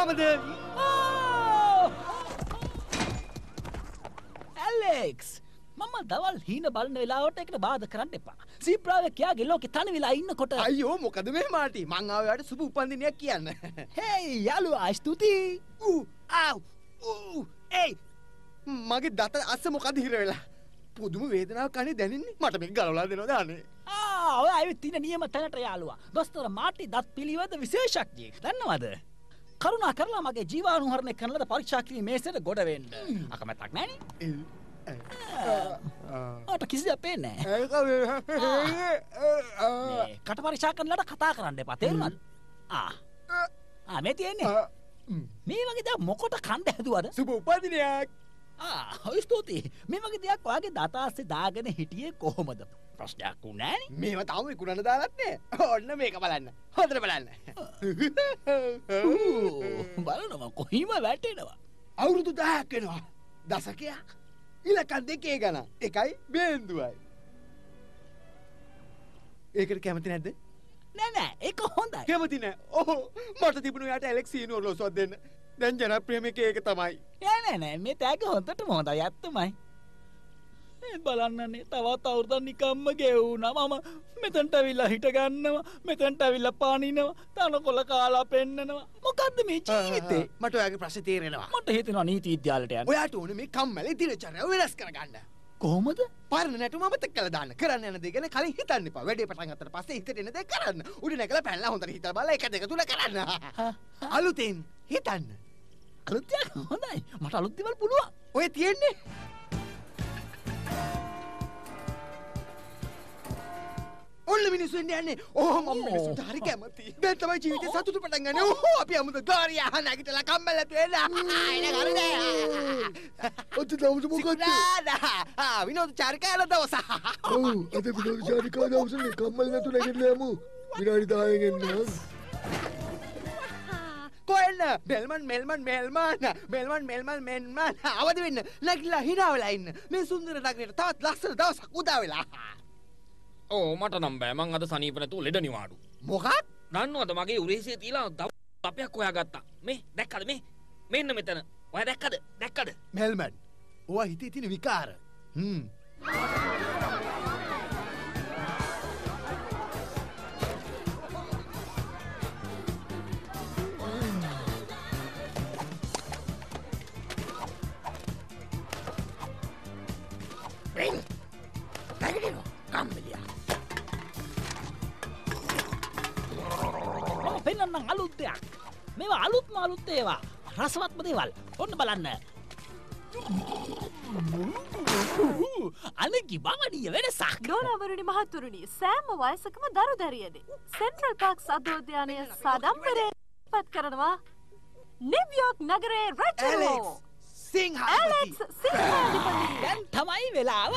කාමදේවී Alex මම දවල් හීන බලන වෙලාවට එකට බාධ කරන්න එපා. සීප්‍රාවකයාගේ ලෝකෙ තනි වෙලා ඉන්නකොට අයියෝ මොකද මේ මාටි මං ආවයාට සුබ උපන්දිනයක් කියන්න හෙයි යාළුවා ස්තුතියි. ඌ ආව් ඌ ඒයි මගේ දත අස්ස මොකද හිර වෙලා පුදුම වේදනාවක් කනේ දැනෙන්නේ මට මේක ගලවලා දෙනවා දානේ ආ ඔය ඇවිත් ඉන්න නියම තැනට යාළුවා. දොස්තර මාටි දත් පිළිවෙත විශේෂඥයෙක්. දන්නවද? කරුණා කරලා මගේ ජීවානුහරණය කරන ලද පරීක්ෂා කිරීමේ මේසෙට ගොඩ වෙන්න. අකමැත්තක් නැනේ. මට කිසි නැහැ. මේ කට පරීක්ෂා කරනලාට කතා කරන්න එපා. තේරුණාද? ආ. ආ මේ තියෙන්නේ. මේ වගේ දා මොකට කණ්ඩ හැදුවද? සුබ උපන්දිනයක් ආ ස්තුතියි. මේ වගේ දෙයක් ඔයාගේ දතාස්සේ දාගෙන හිටියේ කොහොමද? ප්‍රශ්නයක් වුණානේ. මේව තාම විකුණන්න දාලත් නෑ. ඔන්න මේක බලන්න. හොඳට බලන්න. ඌ, බලනවා කොහිම වැටෙනවා. අවුරුදු දහයක් වෙනවා. දසකයක් ඉලකන් දෙකේ ගන එකයි බේන්දුවයි. ඒකට කැමති නැද්ද? නෑ නෑ. ඒක හොඳයි. කැමති නෑ. ඕහෝ මට තිබුණු යට එලෙක්සීනුව ලොසොත් දෙන්න. දැන් ජනප්‍රියම එක ඒක තමයි. නෑ නෑ නෑ. මේ තෑග හොඳටම හොඳයි. ඇත්තමයි. මේ බලන්නනේ තවත් අවුරුද්දක් නිකම්ම ගෙවුණා මම මෙතනට ඇවිල්ලා හිට ගන්නවා මෙතනට ඇවිල්ලා පානිනවා තනකොළ කාලා පෙන්නනවා. මොකද්ද මේ ජීවිතේ? මට ඔයාගේ ප්‍රශ්න තේරෙනවා. මට හිතෙනවා නීති විද්‍යාලයට යන්න. ඔයාට ඕන මේ කම්මැලි දිනචරය වෙනස් කරගන්න. කොහොමද? පරණ නැටුම අමතක කළා දාන්න. කරන්න යන දේ ගැන කලින් හිතන්න එපා. වැඩේ පටන් ගත්තට පස්සේ හිතට එන දේ කරන්න. උඩ නැගලා පැනලා හොඳට හිතලා බලලා එක දෙක තුන කරන්න. අලුතෙන් හිතන්න. අලුත්යක් හොඳයි. මට අලුත් දේවල් පුළුවන්. ඔය තියෙන්නේ ඔන්න මිනිස්සුන් යන්නේ. ඕ මම මිනිස්සුන්ට හරි කැමති. දැන් තමයි ජීවිතේ සතුට පටන් ගන්නේ. ඕ අපි අමුද ගාරියා නැගිටලා කම්මැලට වෙලා එන හරිද අද දවස මොකක්ද? ආ විනෝද චාරිකාල දවස. ඔව් අද විනෝද චාරිකා දවසනේ කම්මල් නැතු නැගිටලා යමු. විනාඩි 10න් එන්න. කොල්ල මෙල්මන් මෙල්මන්. මෙල්මන් මෙල්මන් මෙල්මන්. මෙන්මන් අවද වෙන්න. නැගිටලා hina වෙලා ඉන්න. මේ සුන්දර නගරයට තවත් ලස්සන දවසක් උදා වෙලා ඕ මට නම් බෑ මං අද සනීප නැතුව ලෙඩ නිවාඩු. මොකක් දන්නවද මගේ උරහිසේ තියලා දව අපයක් හොයාගත්තා. මේ දැක්කද මේ? මෙන්න මෙතන. ඔයා දැක්කද? දැක්කද? මෙල්මන් ඕවා හිතේ තියෙන විකාර හ්ම් පෙන්වන්නම් අලුත් දෙයක්. මේවා අලුත්ම අලුත් ඒවා. රසවත්ම දේවල්. ඔන්න බලන්න. අනකි බවඩිය වෙනසක්. ගෞරවරුනි මහතුරුනි සෑම වයසකම දරු දැරියනේ. සෙන්ට්‍රල් පාක් සද්දෝද්‍යානය සදම්බරේ පත් කරනවා නිව්යෝක් නගරේ රැටලෝ සිංහල ඇලෙක්ස් සිංහාධිපති. දැන් තමයි වෙලාව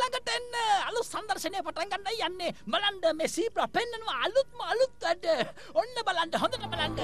ළඟට එන්න. අලුත් සංදර්ශනය පටන් ගන්නයි යන්නේ. බලන්න මේ සීප්‍රා පෙන්නනවා අලුත්ම අලුත් වැඩ. ඔන්න බලන්න හොඳට බලන්න.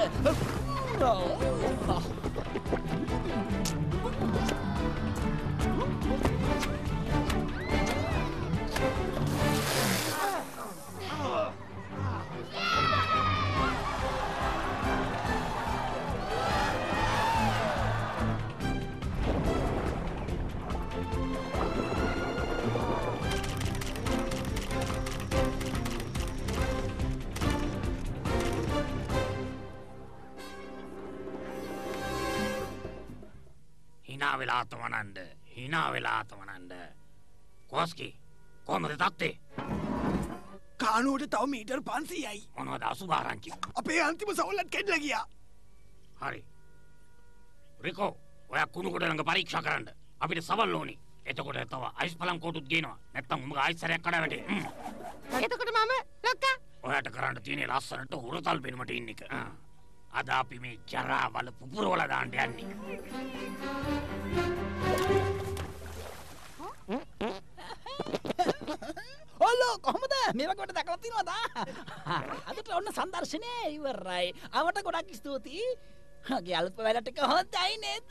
හිනා වෙලා තමනන්ඩ හිනා වෙලා තමනන්ඩ. කොස්කි කොමද තත්වේ කානුවට තව මීටර් පන්සීයයි මොනවද අසුභාරංචි. අපේ අන්තිම සවල්ලත් කෙඩල ගියා හරි. රිකෝ ඔය කුණුකොට ළඟ පරීක්ෂා කරන්න අපිට සවල් ඕනි. එතකොට තව අයිස් පලම් කෝටුත් ගේනවා. නැත්තම් උඹ ආයිසරයක් කඩ වැටේ. එතකොට මම ලොක්කා ඔයාට කරන්න තියෙන ලස්සනට හුරතල් පෙනුමට ඉන්න එක. ආ. අද අපි මේ ජරාවල පුපුරවල දාන්න යන්නේ. ඔල්ලෝ කොහොමද? මේකට දැකලා තියෙනවද? අදට ඔන්න සංදර්ශනය ඉවරයි. අවට ගොඩක් ස්තුතියි. ගේ අල්ප වැඩ ටික හොඳයි නේද?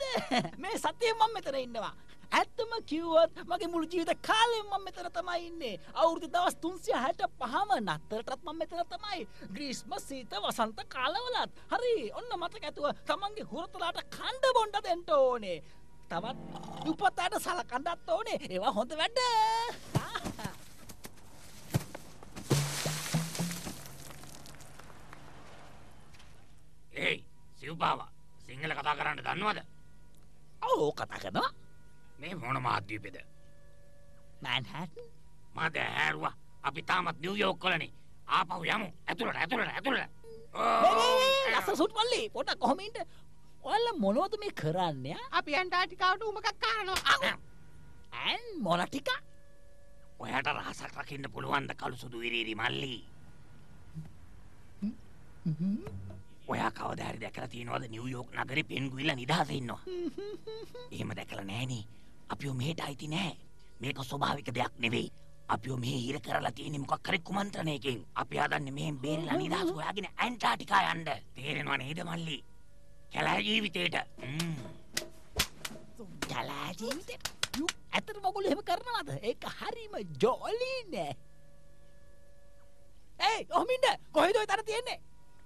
මේ සතිය මම මෙතන ඉන්නවා. ඇත්තම කිව්වොත් මගේ මුළු ජීවිත කාලෙම මම මෙතන තමයි ඉන්නේ. අවුරුදු දවස් 365ම නතරටත් මම මෙතන තමයි. ග්‍රීස්ම සීත වසන්ත කාලවලත්. හරි ඔන්න මතක ඇතුව තමන්ගේ හුරතලාට කණ්ඩ බොණ්ඩ දෙන්න ඕනේ. තවත් උපතට සලකන්නත් ඕනේ. ඒවා හොඳ වැඩ. ඒයි සිව්පාව. සිංහල කතා කරන්න දන්නවද? ඕ කතා කරනවා මේ මොන මාධ්‍යපෙද මැන්හැටන්? මද හැරුව. අපි තාමත් නිවයෝක් කලනේ ආපහු යමු. ඇතුළට ඇතුළට ඇතුළට. ලස්ස සුට් මල්ලි පොට කොහොමින්ට ඔල්ල මොනෝද මේ කරන්න අපි ඇන්ටාටිකාවට උමකක් කාරනවා. ඇන් මොනටික ඔයාට රහසක් රකින්න පුළුවන්ද කළු සුදු විරීරි මල්ලි? ඔයා කවදෑරි දැකලා තියෙනවද නිවයෝක් නගරේ පෙන්ගුවිල්ල නිදහස ඉන්නවා? එහෙම දැකලා නෑනේ අපිෝ මෙහෙට අයිති නෑ මේක ස්වභාවික දෙයක් නෙවෙයි. අපිෝ මේ හිර කරලා තියෙන මොකක් හරි කුමන්ත්‍රණයකින්. අපි හදන්නේ මෙහෙන් බේරලා නිදහස් හොයාගෙන ඇන්ටාටිකා යන්න. තේරෙනව නේද මල්ලි? කැලෑ ජීවිතේට. ම්ම්. ජලාජීවිතයට ඇතට මොකුල එහෙම කරනවද? ඒක හරිම ජෝලී නෑ. ඒ ඔහමින්ට කොහෙදොයි තර තියෙන්නේ?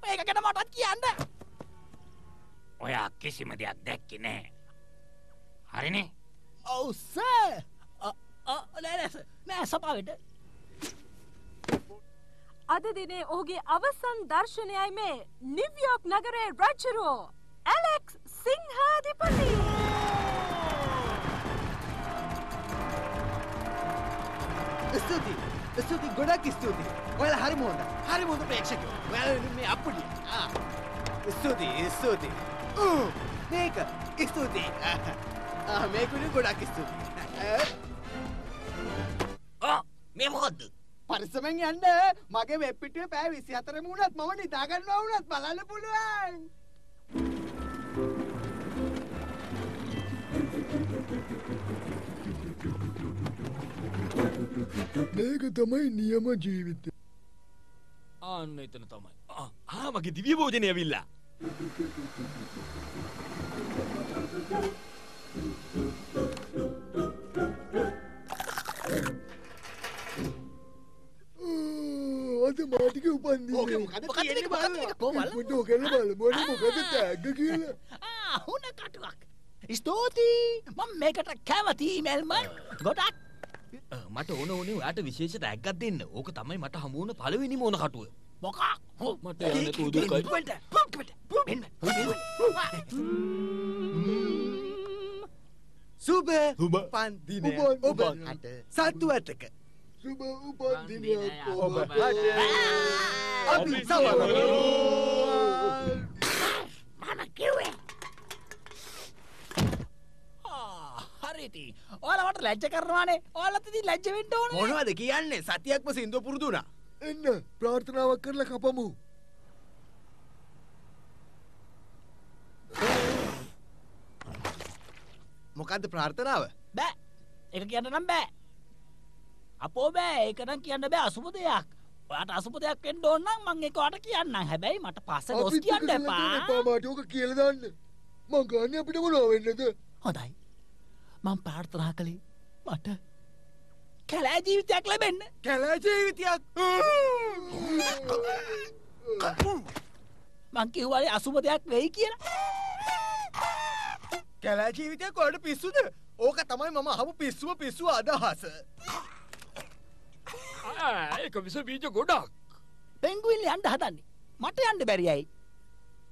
ඒක ගැන මටත් කියන්න. ඔයා කිසිම දෙයක් දැක්කේ නෑ. හරිනේ ඔවුස නෑනැස නෑ සපාවට අද දිනේ ඔහුගේ අවසන් දර්ශනයයි මේ නිව්යෝක් නගරේ රජ්ජරුවෝ ඇලෙක්ස් සිංහාධිපති. ස්තුති ස්තුති ගොඩක් ස්තුති ඔයාල හරි හොඳ හරි හොඳ ප්‍රේක්ෂක ඔයාල මේ අප්පුඩි ස්තුති ස්තුති මේක ස්තුති මේකුණ ගොඩක් ස්තුති ආ මේ මොකද්ද පරිසමෙන් යන්න මගේ වෙබ්පිටිය පෑ විසි අතරම වුණත් මම නිදාගන්නවා වුණත් බලන්න පුළුවන් මේක තමයි නියම ජීවිත ආන්න එතන තමයි ආ මගේ දිවිය භෝජනය ඇවිල්ලා අද මාටික උපන්දී මට ඕකල බල මොන මොකද තැග්ග කියලා හුන කටුවක්. ස්තෝතිී මං මේකට කැමති මැල්මන් ගොඩක්. මට ඕන ඕනේ ඔයාට විශේෂ රැක්ගත් දෙන්න. ඕක තමයි මට හමුවන පළවෙනි මෝන කටුව. මොකක්? හෝ මට යන්න තුදුකයි සුබ සුබ. පන්දින උපන්- ඔබ උපන්. හට සත්තු ඇතක. සුබ උපන්දිනයක් ඔබ අපි සවල හරිති ඕලවට ලැජ්ජ කරවානේ ඕලතිති ලැජ්ජවෙන්ට ඕන. මොනවද කියන්නේ? සතියක්ම සිින්දුව පුරුදුනා එන්න ප්‍රාර්ථනාවක් කරලා කපමු මොකක්ද ප්‍රාර්ථනාව? බෑ. එක කියන්න නම් බෑ. අපෝ බෑ. ඒකනම් කියන්න බෑ. අසුප දෙයක්. ඔයාට අසුප දෙයක් වෙන්න ඕන නම් මං ඒකට කියන්න හැබැයි මට පස්සේ දොස් කියන්න එපා. මාට. ඕක කියලා දාන්න. මං ගන්න අපිට මොනවා වෙන්නද? හොඳයි. මං ප්‍රාර්ථනා කළේ මට කැලෑ ජීවිතයක් ලැබෙන්න. කැලෑ ජීවිතයක්? මං කිව්වාලේ අසුප දෙයක් වෙයි කියලා කැලෑ ජීවිතයක් කොඩ පිස්සුද? ඕක තමයි මම හමු පිස්සුව පිස්සුව අදහස. ඒක විස බීජ ගොඩක්. පෙංගුවිල්ල අන්ඩ හදන්නේ. මට යන්න බැරියයි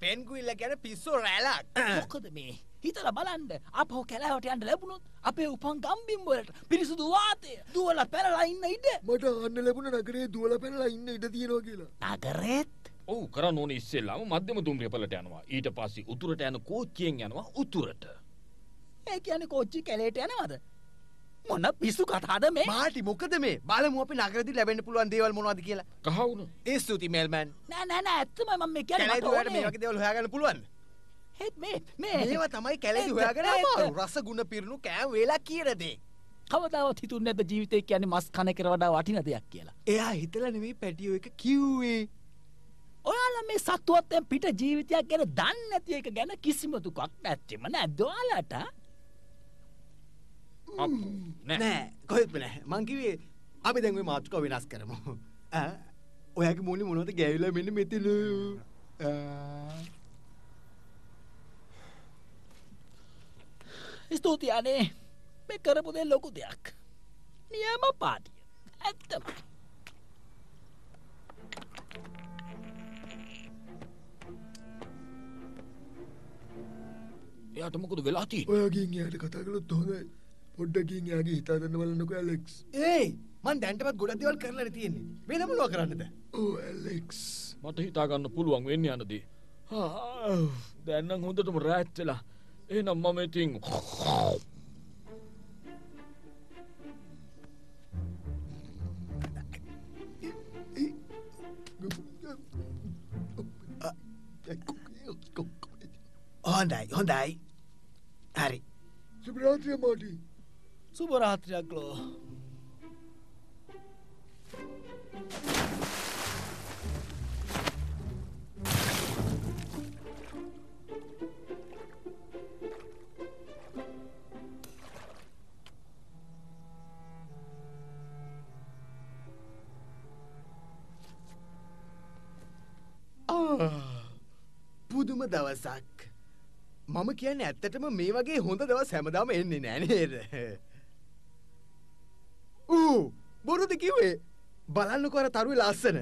පෙන්ගුල්ල ගැන පිස්සෝ රෑලක්. මොකද මේ? හිතල බලන්ඩ අපහෝ කැලෑවට යන්ට ලැබුණොත් අපේ උපන් ගම්බිම්වලට පිරිසුදු වාතය දුවල පැරලා ඉන්න ඉඩ. මට අන්න ලැබුණ නගරේ දුවල පැනලා ඉන්න ඉඩ තියෙනවා කියලා. නගරෙත් ඔවු කරන්න ඕන ඉස්සෙල්ලාම මධ්‍යම දුම්රියපලට යනවා. ඊට පස්සේ උතුරට යන කෝච්චියෙන් යනවා උතුරට. ඒ කියන කෝච්චි කැලේට යනවද? මොන්න පිස්සු කතාද මේ? මාටි මොකද මේ? බලමු අපි නගරදි ලැබෙන්න පුළුවන් දේවල් මොනවද කියලා. කහවුණු ඒ ස්තුති මෙල්මන්. නෑ නෑ නෑ ඇත්තම මම මේ කියන්නේ මට ඕනේ. මේ වගේ දේවල් හොයාගන්න පුළුවන් හෙත් මේ මේ. මේවා තමයි කැලේදි ඒත් හොයාගෙන ඒත් අමාරු. රස ගුණ පිරුණු කෑම වේලා කියන දේ. කවදාවත් හිතුන් නැද ජීවිතය කියන්නේ මස් කන කර වඩා වටින දෙයක් කියලා. එයා හිතල නෙවෙයි පැටියෝ එක කිව්වේ ඔයාල මේ සත්තුවත්තෙන් පිට ජීවිතයක් ගැන දන්න ඇති එක ගැන කිසිම දුකක් නැත්තෙම නැද්දවාලට නෑ. නෑ කොහෙත්ම නෑ. මංකිවේ අපි දැන්වේ මාතුක වෙනස් කරමු. ඔයාගේ මුණි මොනවද ගැවිලා මෙන්න මෙතිල? ස්තුති අනේ. මේ කරපුදේ ලොකු දෙයක්. නියම පාටිය. ඇත්තම එයාට මොකද වෙලා තියෙන්නේ? ඔයාගින් යායට කතා කළොත් හොඳයි. පොඩ්ඩකින් යාගේ හිතාදන්න බලන්නක ඇලෙක්ස්. ඒයි මන් දැන්ටපත් ගොඩක් දෙවල් කරලා තියෙන්නේ. වෙනමලුව කරන්නද? ඕ ඇලෙක්ස්. මට හිතාගන්න පුළුවන් වෙන්න යනදී. දැන්නම් හොඳටම රෑච්චලා එනම් මම ඉතින් හොඳයි හොඳයි හරි. සුපරාත්‍රය මාටි සුභරාත්‍රයක් ලෝ පුදුම දවසක් මම කියන්න ඇත්තටම මේ වගේ හොඳ දවස් හැමදාම එන්නේ නෑනේද ඌ බොරුද කිවේ බලන්න කොර තරුව ලස්සන.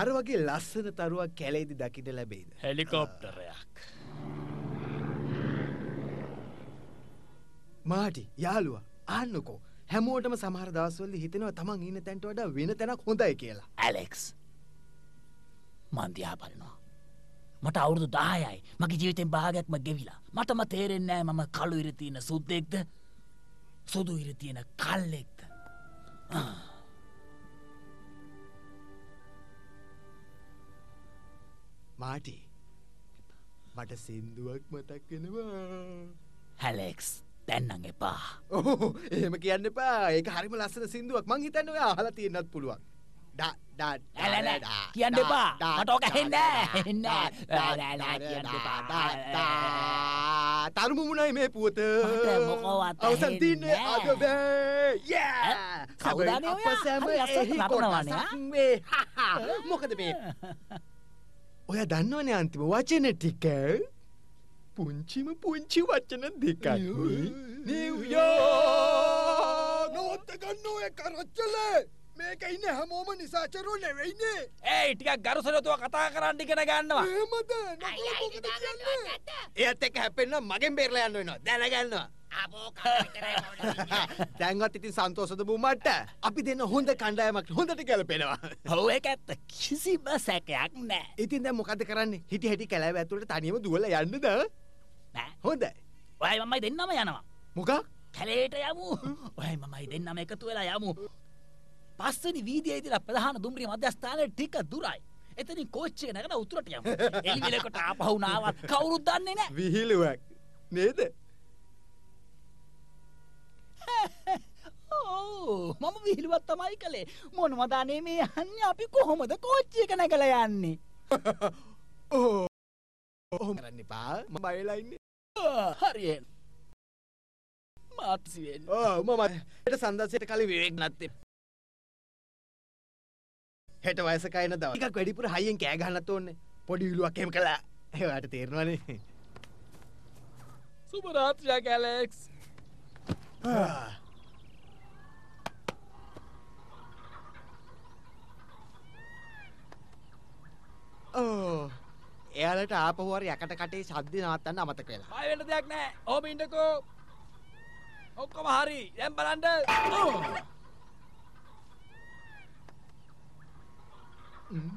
අර වගේ ලස්සන තරුවක් කැලේදි දකිට ලැබේද හෙලිකොප්ටරයක්. මාටි යාළුව ආන්නකෝ. හැමෝටම සමහර දවස්වල්ලි හිතෙනවා තමන් ඉන්න තැන්ට වඩා වෙන තැනක් හොඳයි කියලා. ඇලෙක්ස්. මන්තියා බලනවා මට අවුරුදු දායයි. මගේ ජීවිතෙන් භාගයක්ම ගෙවිලා. මටම තේරෙන්නෑ මම කළු ඉරතියන සුද්දෙක්ද? සුදු ඉරතියන කල්ලෙක්ද? මාටි මට සින්දුවක් මතක් වෙනවා. හැලෙක්ස් දැන්නන් එපා. ඕ එහෙම කියන්න එපා. ඒක හරිම ලස්සන සිින්දුවක්. මං හිතන්න ඔය අහලා තියෙන්න්නත් පුළුවන් කියන්න එපා. මට ඕක ඩා, ඇහෙන්නේ නෑ, ඩා, ඇහෙන්නේ ඩා, නෑ. ඩා, ඇලැ නෑ, ඩා, කියන්න එපා. තරුමු මුණයි මේ පුවත අවසන් තින්නේ අද බෑ යා. ඈ, කවුද අනේ අප ඔයා? හරි එහි නටනවානේ. මොකද මේ ඔය දන්නවනේ අන්තිම වචන ටික පුංචිම පුංචි වචන දෙකක් නිව්යෝ නොවත්ත ගන්න ඔය කරච්චල මේක ඉන්න හැමෝම නිසාචරෝ නෙවෙයිනේ ඒයි ටිකක් ගරුසරතුව කතා කරන්න ඉගෙන ගන්නවා. එහෙමද? එයත් එක හැපෙන්න්න මගෙන් බේරලා යන්න වෙනවා. දැනගන්නවා දැන්වත් ඉතින් සන්තෝසද බුමට අපි දෙන්න හොඳ කණ්ඩායමක් හොඳට කැලපෙනවා හෝ එක ඇත්ත. කිසිම සැකයක් නෑ ඉතින් දැ මොකද කරන්න? හිටි හැටි කැලෑ ඇතුළට තනියම දුවල යන්නද නෑ හොඳයි. ඔය මමයි දෙන්නම යනවා. මොකක්? කැලේට යමු. ඔය මමයි දෙන්නම එකතු වෙලා යමු පස්සනි වීදියේදිලා ප්‍රධාන දුම්රිය මධ්‍යස්ථානය ටික දුරයි. එතනින් කෝච්චය නැගන උතුරට යමු. එලිවෙලකට ආපහුනාවත් කවුරුත් දන්නේ නෑ විහිලුවක් නේද? ඕ මම විහිළුවත් තමයි කළේ. මොනවදානේ මේ යන්න? අපි කොහොමද කෝච්චියක නැගල යන්නේ? ඕ ඔහොම කරන්න එපා. ම බයලයින්න හරියෙන්. මාත්සිවෙන් ඕ මම ට සන්දසයට කල විවෙක් නත්තේ හෙට වයසකයින දව එකක් වැඩිපුර හයියෙන් කෑගහන්නත් ඕන්න පොඩි විලුවක් එම කලා ඒවාට තේරවානේ සුපරාත්‍රයා කැලෙක්ස් ඕ. එයාලට ආපහුවර යකට කටේ සද්ධ නවත්තන්න අමතක වෙලා. බයවෙන්න දෙයක් නෑ ඕම ඉන්නකෝ. ඔක්කොම හරි Mm-hmm.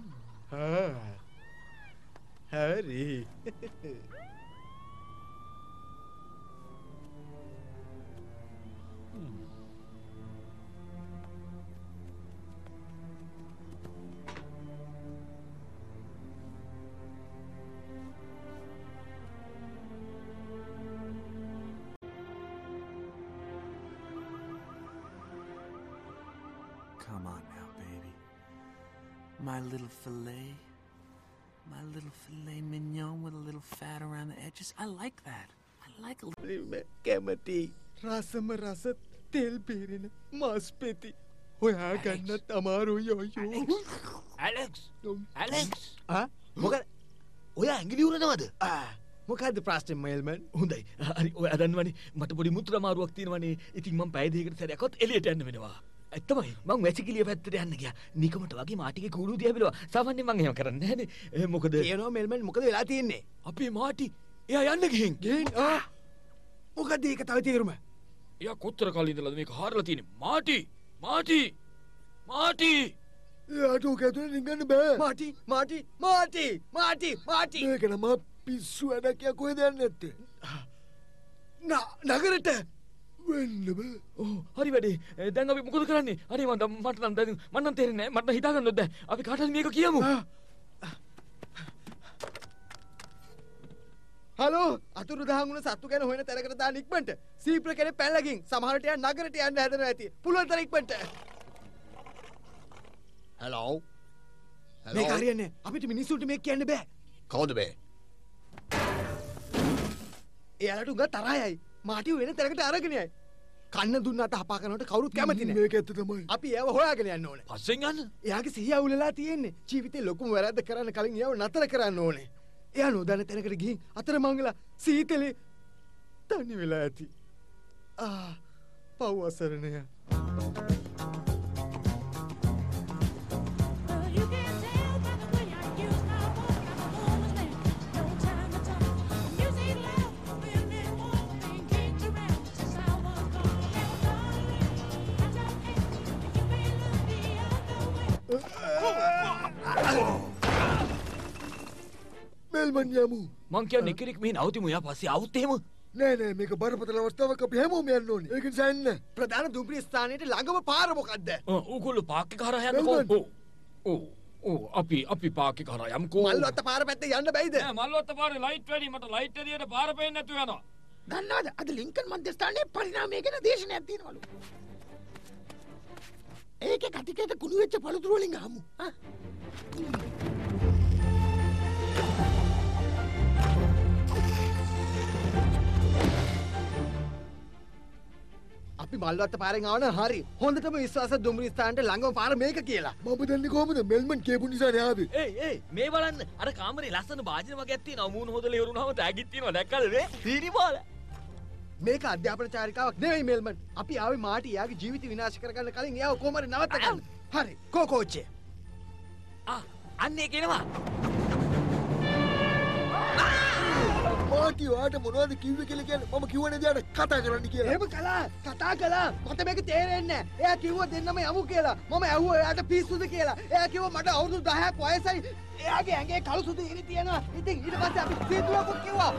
Ah. Hurry. Hmm. Come on now. My little filet. My little filet mignon with a little fat around the edges. I like that. I like a little. කැමති රසම රස තෙල් පේරෙන මස් පෙති හොයා ගන්නත් අමාරු යෝයෝ ඇලෙක්ස් ඇලෙක්ස් මොක ඔය ඇගිලි උරනවද මොකද ප්‍රස්ටම් මල්මන් හොඳයි. හරි ඔය අදන්වනි මට පොඩි මුත්‍ර මාරුවක් තියෙනවනේ. ඉතින් මම පැයදයකට සැරයකොත් එලියට යන්න වෙනවා ඇත්තමයි මං වැසිකිලිය පැත්තට යන්න ගියා. නිකමට වගේ මාටික කුඩු දියබිලවා සාමාන්‍යයෙන් මං එහෙම කරන්නේ නැහනේ මොකද? කියනවා මෙල්මන් මොකද වෙලා තියෙන්නේ? අපේ මාටි. එයා යන්න ගිහින්. ගෙන් මොකද ඒක තව තේරුම? එයා කොච්චර කලින් ඉඳලාද මේක හාරලා තියෙන්නේ? මාටි! මාටි! මාටි! එයාට ඕක ඇතුලේ රිංගන්න බෑ. Martin! Marty! Marty! Marty! Martin! මේක නම පිස්සු වැඩක් යා කොහෙද යන්නේ නැත්තේ? නගරට වෙන්න බෑ ඕ හරි වැඩේ. දැන් අපි මොකද කරන්නේ? අනේ මන්ද මට නම් දැන් මට නම් තේරෙන්නේ නැහැ. මට හිතාගන්නවත් බැහැ අපි කාට හරි මේක කියමු. හලෝ අතුරු දහගුණ සත්තු ගැන හොයන තැනකට දා නික්මට සීප්‍ර කෙනෙ පැල්ලකින් සමහරට යන් නගරට යන්න හැදෙන ඇති. පුළුවන් තරම් ඉක්මනට. හැලෝ. මේ කාරියන්නේ අපිට මිනිස්සුන්ට මේක කියන්න බෑ. කවුද බේ? එයාලට උග තරහයයි. මාටි වෙන තැනකට අරගෙනයයි කන්න දුන්න අත හපා කරනට කවුරුත් කැමතින මේක ඇත්ත තමයි. අපි ඒව හොයාගෙන යන්න ඕන. පස්සෙන් යන්න? එයාගේ සිහිය අවුලලා තියෙන්නේ. ජීවිතේ ලොකුම වැරද්ද කරන්න කලින් එයාව නතර කරන්න ඕනේ. එයා නොදන්න තැනකට ගිහින් අතර මංගලා සීතලේ තනි වෙලා ඇති. ආ පව් අසරණය මෙල්මන් යමු. මං කියන්නේ කෙනෙක් මෙහි නවතිමු එයා පස්සේ આવුත් එහෙම. නෑ නෑ මේක බරපතල අවස්ථාවක්. අපි හැමෝම යන්න ඕනේ. ඒක නිසා එන්න ප්‍රධාන දුම්රිය ස්ථානයට ළඟම පාර මොකක්ද ඌගොල්ලෝ පාක් එක හරහා යන්නකෝ. මෙල්බන්. ඔව් ඔව් ඔව් අපි අපි පාක් එක හරහා යමුකෝ. මල්ලොත්ත පාර පැත්තේ යන්න බැයිද? නෑ මල්වත්ත පාරේ ලයිට් වැඩි මට ලයිට් එළියට පාර පේන්නේ නැතුව යනවා. දන්නවද? අද ලිංකන් මධ්‍යස්ථානයේ පරිණාමය ගැන දේශනයක් තියෙනවලු ඒක කතිකයට කුණු වෙච්ච පළතුරු වලින් අහමු. අපි මල්ලොත්ත පාරෙන් ආවන හරි. හොඳටම විශ්වාස දුම්රිය ස්ථානට ළඟම පාර මේක කියලා. මම දන්නේ කොහමද? මෙල්මන් කියපු නිසා නේ ආවේ ඒයි ඒයි මේ බලන්න. අර කාමරේ ලස්සන භාජන වගේක් තියෙනවා. මූණ හොදලා ඉවරුනහම තෑගිත් තියෙනවා. දැක්කද මේ? සීනි බෝල මේක අධ්‍යාපන චාරිකාවක් නෙවෙයි මෙල්මන් අපි ආවේ මාටි එයාගේ ජීවිත විනාශ කරගන්න කලින් එයාව කොහොමද නවත්ත ගන්න. හරි කෝ කෝච්චේ ආ අන්න ඒක එනවා මාටි ඔයාට මොනවද කිව්වේ කියලා කියන්නේ? මම කිව්වනේ එයාට කතා කරන්න කියලා. එහෙම කළා කතා කළා. මට මේක තේරෙන්නේ නැහැ. එයා කිව්වා දෙන්නම යමු කියලා. මම ඇහුවා එයාට පිස්සුද කියලා. එයා කිව්වා මට අවුරුදු 10ක් වයසයි. එයාගේ ඇඟේ කළු සුදු ඉරි තියෙනවා. ඉතින් ඊට පස්සේ අපි සීතුවකුත් කිව්වා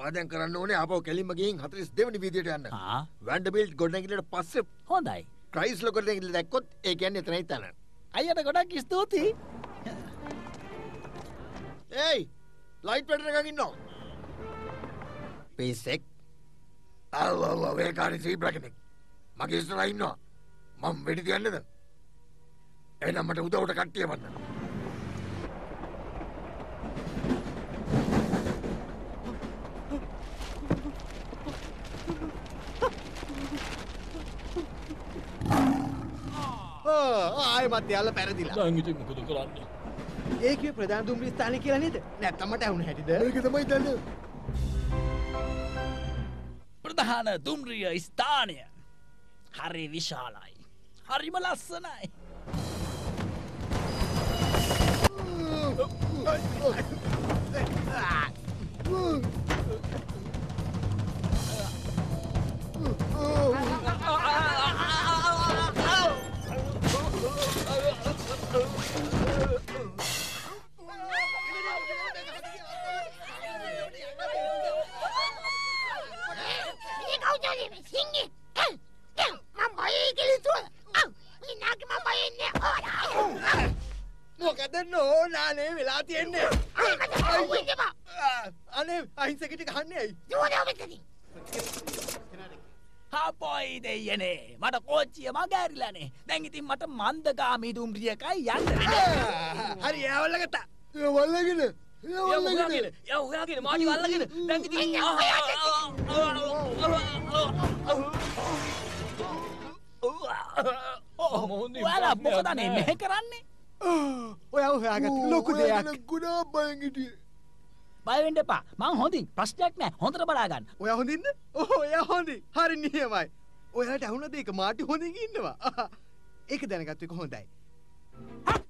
ඔයා දැන් කරන්න ඕනේ ආපහු කෙලින්ම ගිහින් 42 වෙනි වීදියට යන්න. ආ වැන්ඩබිල්ට් ගොඩනැගිල්ලට පස්සේ හොඳයි. ක්‍රයිස්ලෝ ගොඩනැගිල්ල දැක්කොත් ඒ කියන්නේ එතනයි තැන අයියට ගොඩක් ස්තුතියි. ඒයි ලයිට් වැඩ එකක් ඉන්නවා. පිස්සෙක් අව අව වේකාරි සීබ්‍රා කෙනෙක් මගේ ඉන්නවා. මම වෙඩි තියන්නද? එහෙනම් මට උදව්වට කට්ටිය වන්න ආයමත් යාල පැරදිලා. දැන් ඉතින් මොකද කරන්නේ? ඒකේ ප්‍රධාන දුම්රිය ස්ථානය කියලා නේද? නැත්තම් මට ඇහුණ හැටිද? මේක තමයි දන්නේ. ප්‍රධාන දුම්රිය ස්ථානය. හරි විශාලයි. හරිම ලස්සනයි. ආ මොකද නෝනානේ වෙලා තියෙන්නේ? අනේ අහිංසකට ගහන්නේ ඇයි හපොයි දෙයනේ මට කෝච්චිය මගෑරිලානේ දැන් ඉතින් මට මන්දගාමී දුම්රියකයි යන්න. හරි ඇවල්ලගතා ඒ වල්ලගෙන ඒ ය වල්ලගෙන. හොයාගෙන ය හොයාගෙන මාටි අල්ලගෙන දැන් ඉතින් ඔයාලා මොකදනේ මෙහෙ කරන්නේ? ඔය හොයාගත් ලොකු දෙයක්. ගුණා බයගිටිය බයවෙන්ඩ එපා. මං හොඳින්. ප්‍රශ්නයක් නෑ. හොඳට බලාගන්න. ඔය හොඳින්ද? ඔය හොඳි හරි නියමයි. ඔයාට ඇහුණද ඒක? මාටි හොඳින් ඉන්නවා. ඒක දැනගත්වක හොඳයි.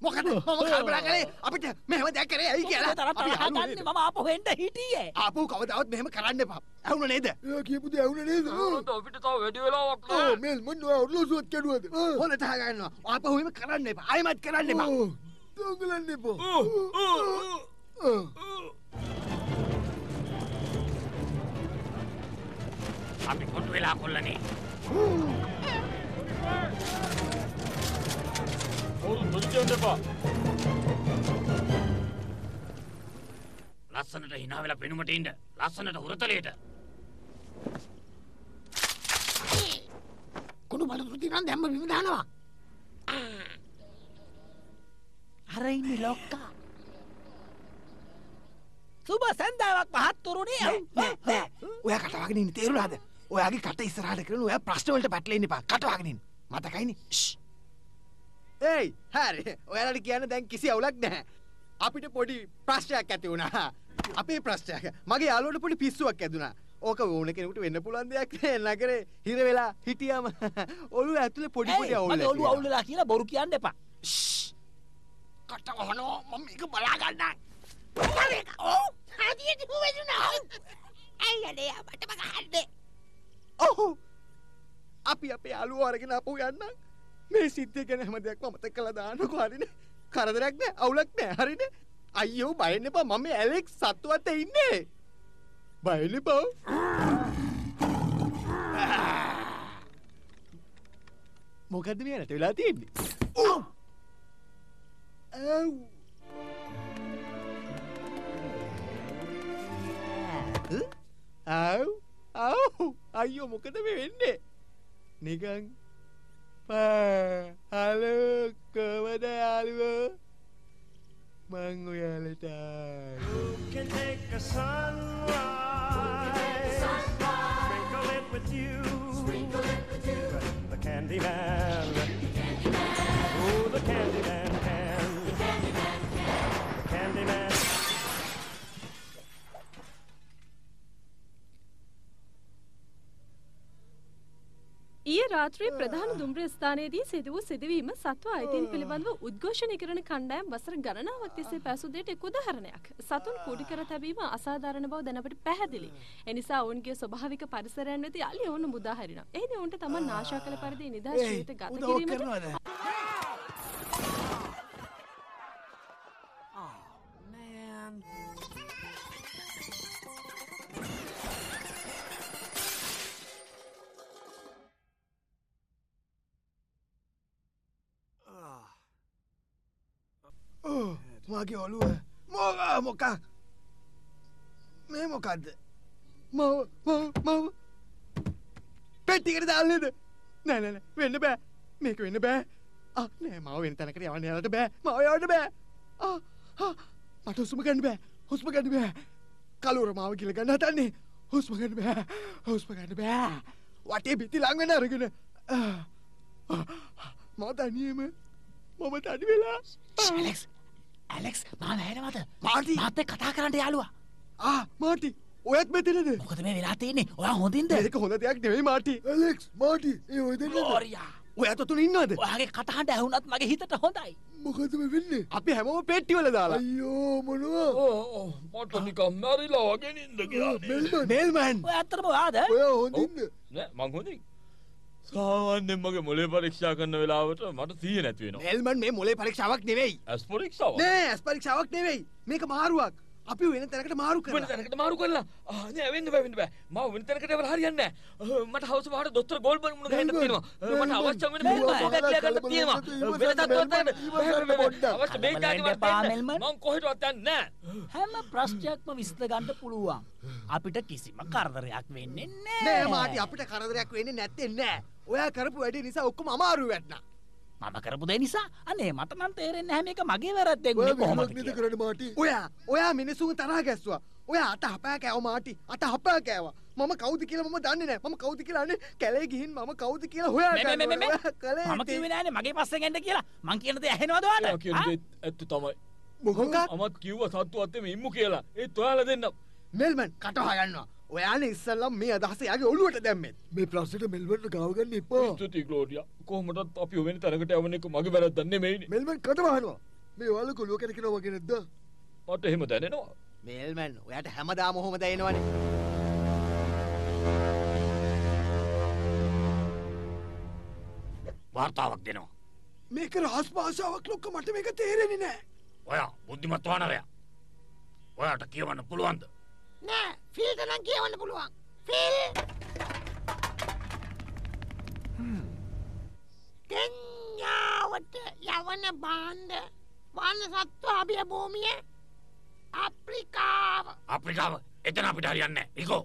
මොකද? මම කල්පනා කරේ? අපිට මෙහෙම දෙයක් කරේ ඇයි කියලා? අපි. ගන්න? මම ආපහු හෙන්ඩ හිටියේ. ආපහු කවදාවත් මෙහෙම කරන්න එපා. ඇහුණ නේද? ඒ කියපු දේ ඇහුනේ නේද? අපිට තව වැඩි වෙලාවක් ඕ මෙල් මන් ඔය ඔරලෝසුවත් කැඩුවද? හොඳට අහගන්නවා ආපහු එහෙම කරන්න එපා. ආයෙමත් කරන්න එපා. දඟලන්න එපා අපි කොටු වෙලා කොල්ලනේ. එපා. ලස්සනට හිනා වෙලා පෙනුමට ඉන්න. ලස්සනට හුරතලයට. කුණු බල තුතිනම් දැම්ම බිම දානවා. අර ඉන්නේ ලොක්කා සුබ සැන්දාවක් පහත්තුරුණේ ඔය කටවාගෙන ඉන්න තේරුණාද? ඔයාගේ කට ඉස්සරහට කරන ඔයා ප්‍රශ්න වලට පැටලෙන්න එපා. කටවාගෙන ඉන්න. මතකයිනේ ෂ්. ඒයි හරි. ඔයාලට කියන්න දැන් කිසි අවුලක් නැහැ. අපිට පොඩි ප්‍රශ්නයක් ඇති වුණා. අපේ ප්‍රශ්නයක්. මගේ යාළුවට පොඩි පිස්සුවක් ඇදුනා ඕක ඕන කෙනෙකුට වෙන්න පුළුවන් දෙයක් නෑ. නගරේ හිර වෙලා හිටියම ඔළුව ඇතුලේ පොඩි පොඩි අවුල් මට ඔලු අවුලලා කියලා බොරු කියන්න එපා. කට ඔහනෝ මම මේක බලාගන්න ඕ හදියට හුවෙදුනා ඇයියනේ මට මගහන්නේ ඔහු! අපි අපේ යාළුවෝ අරගෙන අපු යන්න මේ සිද්ධිය ගැන හැම දෙයක්ම මතක කරලා දාන්නකෝ හරිනේ. කරදරයක් නෑ අවුලක් නෑ හරිනේ. අයියෝ බය වෙන්න එපා. මම මේ ඇලෙක්ස් සත්තු අතේ ඉන්නේ බය වෙන්න එපා. මොකද්ද මෙයාට වෙලා තියෙන්නේ? ඔව් අව් ආව් ආව් අයියෝ මොකද මේ වෙන්නේ නිකන් හලෝ කොමද යාළුවෝ මං ඔයාලට can take a sunrise, sprinkle it with you, the candy man. Oh, the candy man can. The candy man. ඊයේ රාත්‍රියේ ප්‍රධාන දුම්රිය ස්ථානයේදී සිදු වූ සිදුවීම සත්ව අයිතීන් පිළිබඳව උද්ඝෝෂණය කරන කණ්ඩායම් වසර ගණනාවක් තිස්සේ පැසු දෙයට එක් උදාහරණයක්. සතුන් කුඩි කර තැබීම අසාධාරණ බව දැන අපට පැහැදිලි. එනිසා ඔවුන්ගේ ස්වභාවික පරිසරයන් වෙත යලි ඔවුන් මුදා හරිනවා. එහිදී ඔවුන්ට තමන් ආශා කළ පරිදි නිදහස් ජීවිත ගත කිරීමට මගේ ඔළුව. මොකා මොකක්? මේ මොකක්ද මව මව මව. පෙට්ටිකට දාල්ලද නැනන වෙන්න බෑ. මේක වෙන්න බෑ. ආ, නෑ මව වෙන තැනකට යවන්න යාලට බෑ. මවයාට බෑ. ආ, ආ, මට හුස්ම ගන්න බෑ. හුස්ම ගන්න බෑ. කලුවර මාව කියල ගන්න හතන්නේ හුස්ම ගන්න බෑ. හුස්ම ගන්න බෑ. වටේ බිත්ති ලංවෙන අරගෙන. ආ, ආ, මම තනියම මම තනි වෙලා. ඇලෙක්ස්. ඇලෙක්ස් මම හැනවද මාටි මාතේ කතා කරන්න යාළුවා. ආ මාටි ඔයත් මෙතනද? මොකද මේ වෙලා තියෙන්නේ? ඔයා හොඳින්ද? ඒක හොඳ දෙයක් නෙවෙයි මාටි ඇලෙක්ස් මාටි ඒ ඔය දෙන්නද? ගෝරියා! ඔය අතතුන ඉන්නවද? ඔයාගේ කටහඬ ඇහුනත් මගේ හිතට හොඳයි. මොකද මේ වෙන්නේ? අපි හැමෝම පෙට්ටිවල දාලා. අයියෝ මොනවා? ඕ මට නිකම් මැරිලා වගේ නින්ද කියන්නේ මෙල්මන් මේල්මන් ඔය ඇත්තටම ඔයාද? ඔය හොඳින්ද? නෑ මං හොඳින් සාමාන්‍යයෙන් මගේ මොලේ පරීක්ෂා කරන වෙලාවට මට සිහිය නැති වෙනවා. මේල්මන් මේ මොලේ පරීක්ෂාවක් නෙවෙයි. ඇස් පරීක්ෂාව නෑ ඇස් පරීක්ෂාවක් නෙවෙයි. මේක මාරුවක් අපි වෙන තැනකට මාරු වෙන කරලා තැනකට මාරු කරලා? ආනේ වෙන්න බෑ වෙන්න බෑ. මම වෙන තැනකට එවලා හරියන්නේ නැහැ මට හවස පහට දොස්තර ගෝල්බන් මුණ ගහන්න තියෙනවා. මට අවශ්‍ය වෙන බෝලයක් ලියා ගන්න තියෙනවා. වෙන තත්ත්වයක් අවශ්‍ය වෙන්න එපා, මෙල්මන්. මම කොහෙටවත් යන්නේ නැහැ හැම ප්‍රශ්නයක්ම විස්ත ගන්න පුළුවන්. අපිට කිසිම කරදරයක් වෙන්නේ නෑ නෑ. මාටි අපිට කරදරයක් වෙන්නේ නැත්තේ නෑ. ඔයා කරපු වැඩි නිසා ඔක්කොම අමාරු වැටනා මම කරපු දේ නිසා. අනේ මට නම් තේරෙන්නේ නැහැ මේක මගේ වැරද්දෙන් නේ කොහොමද කියලා. කරන්න මාටි? ඔයා ඔයා මිනිසුන් තරහ ගැස්වා ඔයා අත හපෑ කෑව මාටි. අත හපා කෑවා. මම කවුද කියලා මම දන්නේ නැහැ. මම කවුද කියලා අන්නේ කැලේ ගිහින් මම කවුද කියලා හොයා මේ, මේ, මේ, ඔයා කලේ මම කිව්වේ නෑනේ මගේ පස්සෙන් එන්න කියලා. මං කියන දේ ඇහෙනවද ඔයාලට එයා කියන දේ ඇත්ත තමයි. මොකක් අමත් කිව්ව සත්තු අත්තේ මේ ඉම්මු කියලා. ඒත් ඔයාලා දෙන්න මෙල්මන් කටහ ගන්නවා ඔයානේ ඉස්සල්ලම් මේ අදහස යාගේ ඔළුවට දැම්මෙත්. මේ ප්‍රශ්නට මෙල්වන්ට ගාවගන්න එපා. ස්තුතියි ග්ලෝඩියා. කොහොමදත් අපි වෙන තැනකට යවන එක මගේ වැරද්දක් නෙමෙයිනේ මෙල්මන් කටවහනවා මේ වාල කොළුව කැනකෙන වගේ නැද්ද මට එහෙම දැනෙනවා. මෙල්මන් ඔයාට හැමදාම ඔහොම දැනෙනවනේ. වාර්තාවක් දෙනවා. මේක රහස් භාෂාවක් ලොක්ක මට මේක තේරෙන්නේ නෑ. ඔයා බුද්ධිමත් වානරයා ඔයාට කියවන්න පුළුවන්ද? නෑ ෆිල්ට නම් කියවන්න පුළුවන්. ෆිල් කෙන්යාවට යවන බාණ්ඩ වන්න සත්ව අභිය භූමිය අප්‍රිකාව. අප්‍රිකාව? එතන අපිට හරියන්නේ ඉකෝ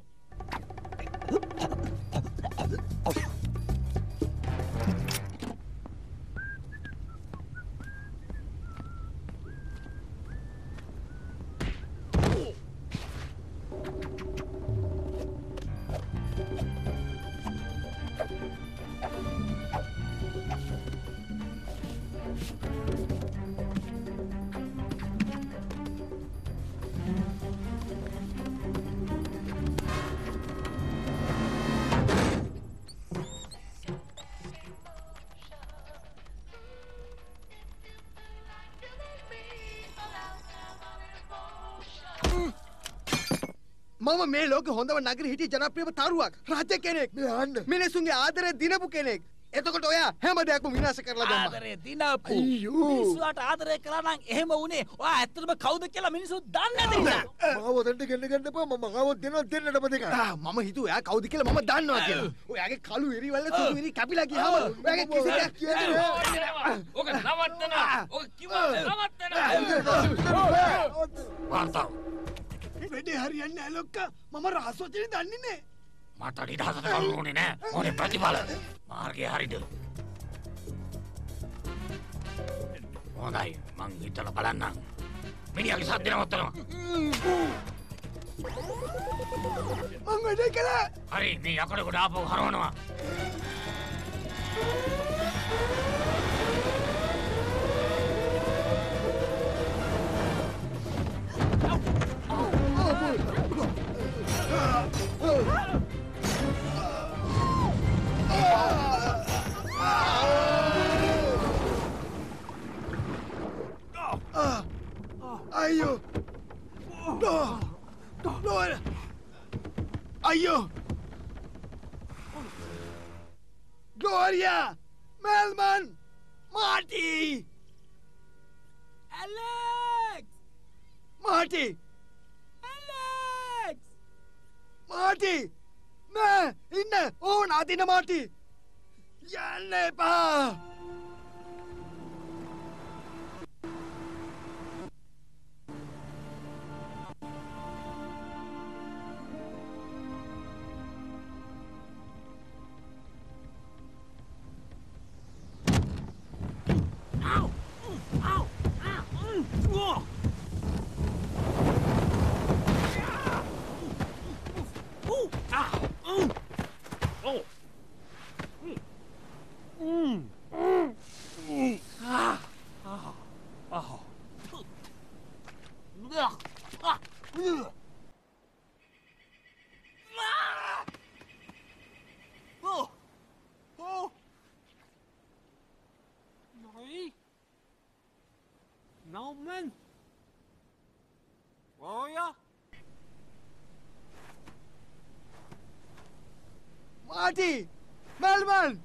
මම මේ ලෝක හොඳම නගර හිටිය ජනප්‍රියම තරුවක් රජ කෙනෙක්. යන්න මිනිසුන්ගේ ආදරය දිනපු කෙනෙක්. එතකොට ඔයා හැම දෙයක්ම විනාශ කරලා දැම්මා. ආදරය දිනපු අයියෝ. මිනිස්සුන්ට ආදරය කරා නම් එහෙම වුණේ ඔයා ඇත්තටම කවුද කියලා මිනිස්සු දන්නේ නැති නිසා. මාවතට ගෙන්න්න ගන්න එපා. මම ආවොත් දෙනවා දෙන්නට පදක ආ, මම හිතුවා එයා කවුද කියලා මම දන්නවා කියලා. ඔයාගේ කළු ඉරිවල සුදු ඉරි කැපිලා ගියාම ඔයාගේ කිසි දෙයක් කියන්නේ නෑ. ඕක නවත්තනවා. ඕක කිව්වා නවත්තනවා. වාර්තාව වැඩේ හරියන්නේ නෑ ලොක්කා. මම රහස් වචනේ දන්නේ නෑ මට නිදහසට කවුරු ඕනේ නෑ ඕනේ ප්‍රතිඵල. මාර්ගය හරිද? හොඳයි. මං හිතලා බලන්නම්. මිනිහාගේ සද්ද නවත්තනවා. මං වැඩේ කළා. හරි මේ යකඩ කොට ආපහු හරවනවා. අයියෝ නෝ නෝ අයියෝ ගෝරියා මෙල්මන් මාටි ඇලෙක්ස් මාටි ඇලෙක්ස් මාටි නෑ ඉන්න ඕන අදින මාටි යන්න එපා Oh man. 뭐야? 마티! 말만!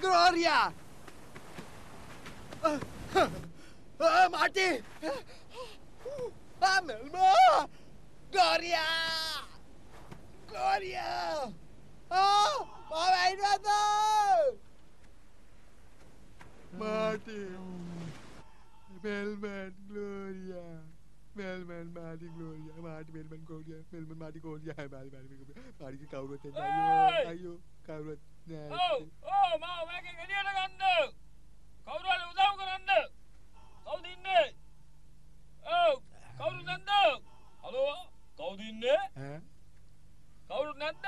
그로리아! 아, 마티! 아, 멜마! 글로리아! 글로리아! 아, 마음에 안 들었어! 음. 마티! මෙල්මන් ගලෝරියා මෙල්මන් මාටි ගලෝරිය මාට මෙල්මන් ගෝරිය මෙල්ම මාටි ගෝරිය බාරි බාරි පාරිි කවුරත් අයෝ කවුරත් නෑ ඕ මාව මේකෙන් එළියට ගන්න කවුරු හරි උදව් කරන්න කවුද ඉන්නේ ඔව් කවුරු නැද්ද හලෝ කවුද ඉන්නේ කවුරු නැද්ද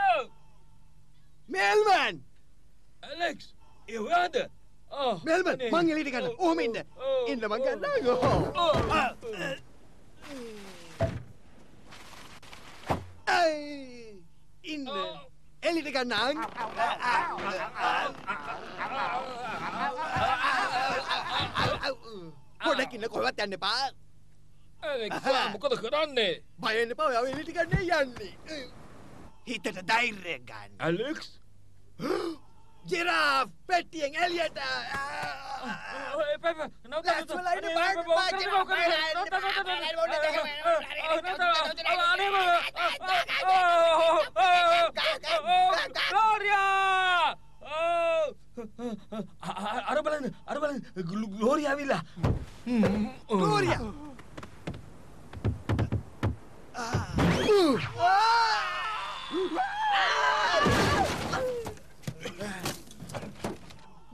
මෙල්මන් ඇලෙක්ස් ඒ ඔයාද මෙල්මන් මං එලිට ගන්න. ඕම ඉන්න. ඉන්න මං ගන්න. ඉන්න. එලිට ගන්නම් පොඩකින්න කොවත් යන්න පා ඇලෙක්ස් මොකද කරන්නේ? බයන්න පව ඔය එලිටි ගන්නේ යන්නේ. හිතට දෛර්ය ගන්න. Alex Giraffe, petting, Elliot. அறுபலன் அறுபலன் குளோரியாவில்ல குளோரியா Ah!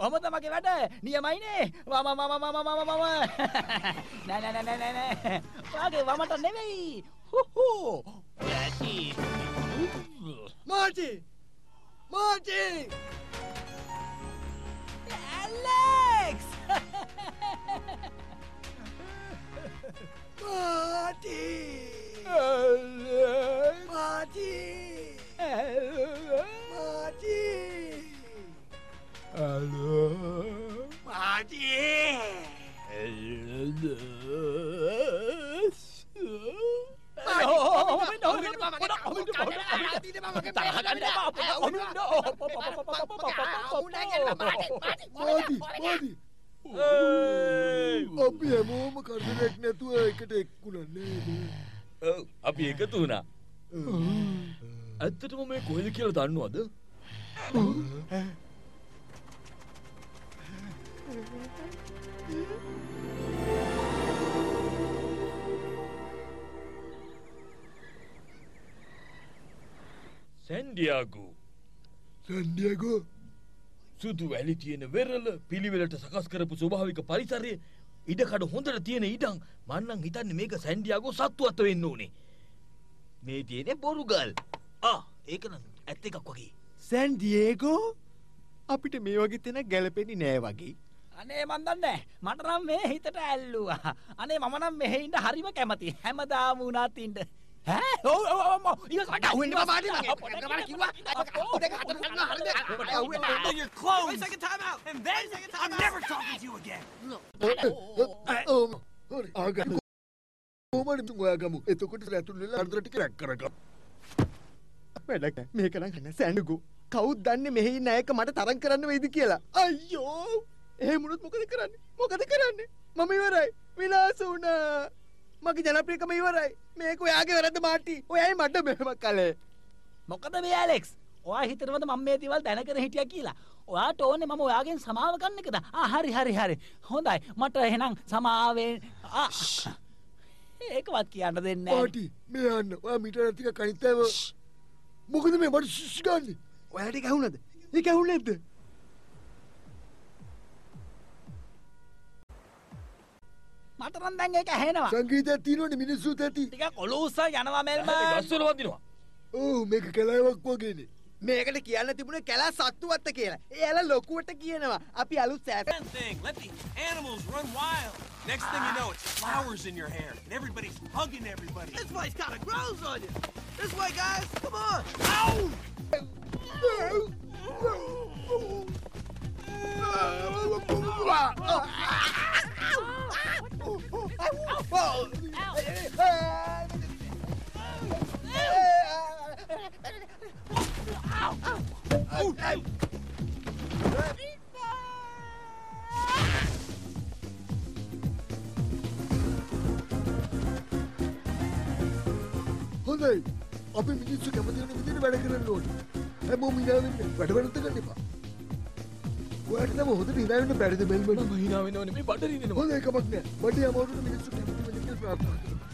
කට්ටියම යන්න ගෝරිය ඇලෙක්ස් මාටි මාටි කොහොමද මගේ වැඩ නියමයිනේ වම මම මම මම මම නෑ නෑ නෑ නෑ නෑ වාගේ වමට නෙවෙයි හුහු ඇති Martin Martin Alex Martin Marty Marty Marty Marty Martin අපි හැමෝම කරදරයක් නැතුව එකට එක්කුණන්නේ අපි එකතු වුණා ඇත්තටම මේ කොහෙද කියලා දන්නවද සැන්ඩියාගෝ. සැන්ඩියගෝ? සුදු වැලි තියෙන වෙරල පිළිවෙලට සකස් කරපු ස්වභාවික පරිසරය ඉඩකඩ හොඳට තියෙන ඉඩං මන්නං හිතන්න මේක සැන්ඩියාගෝ සත්තුවත්ත වෙන්න ඕනේ. මේ තියෙන බොරුගල්. ආ ඒකන ඇත්ත එකක් වගේ. සැන්ඩියේගෝ? අපිට මේ වගේ තෙන ගැලපෙනි නෑ වගේ අනේ මන්දන්න මට නම් මේ හිතට ඇල්ලුවා අනේ මම නම් මෙහෙයින්ට හරිම කැමති හැමදාම වුණාතින්ට හැ ඔව් ඔව් ඔව් ඉවසට අහුවෙන්න බා මාටි මගේ මම කිව්වා දෙක හතර ගන්න හරිද අහුවෙන්න Your clothes. Wait, second time out. And then second time I'm never talking to you again. ආගන්න කෝමට ඔයාගමු එතකොට ඇතුල්ල අර්දරටික රැක් කරග වැඩක්. මේක නම් හන්න සැඬුකෝ කවුද දන්නේ මෙහි නෑක මට තරම් කරන්න වෙයිද කියලා අයියෝ එහෙම වුණොත් මොකද කරන්නේ? මොකද කරන්නේ? මම ඉවරයි. විනාශ වුණා. මගේ ජනප්‍රියකම ඉවරයි. මේක ඔයාගේ වැරද්ද මාටි. ඔයයි මට මෙහෙම කළේ. මොකද මේ ඇලෙක්ස්? ඔයා හිතනවද මම මේ දේවල් දැනගෙන හිටියා කියලා? ඔයාට ඕනේ මම ඔයාගෙන් සමාව ගන්න එකද? ආ හරි හරි හරි. හොඳයි. මට එහෙනම් සමාවෙන් ආ. ඒකවත් කියන්න දෙන්නේ නැහැ. පාටි මේ යන්න ඔයා මිට ඇතික කනිතෑව මොකද මේ මට ශිෂ්ගන්නේ ඔයාට ගැහුණද ඒ ගැහුණ නැද්ද මට නම් දැන් ඒක ඇහෙනවා. සංගීතයක් තියෙනවනේ මිනිස්සුත් ඇති ටිකක් ඔලූස යනවා මෙල්ම. ගස්වල වදිනවා ඕ මේක කලාවක් වගේනේ. මේකට කියන්න තිබුණ කැලා සත්තුවත්ත කියලා. එයාල ලොකුවට කියනවා. අපි අලුත් සෑ One thing, let the animals run wild. Next thing you know, it's flowers in your hair, and everybody's hugging everybody. This place kind of grows on you. This way, guys! Come on! හොඳයි අපි මිනිස්සු කැමතිවන විදිට වැඩ කරන්න ඕන හැමෝ මිනාවෙන්න වැඩවනත ගන්න එපා ඔයටම හොඳ නිදාවන්න බැරිද මෙල්බට මම hina වෙනව නෙමෙයි බඩ රිදෙනවා. හොඳ එකමක් නෑ. බඩේ අමාරුට මිනිස්සු කැමති වෙන කියලා ප්‍රාර්ථනා කරනවා.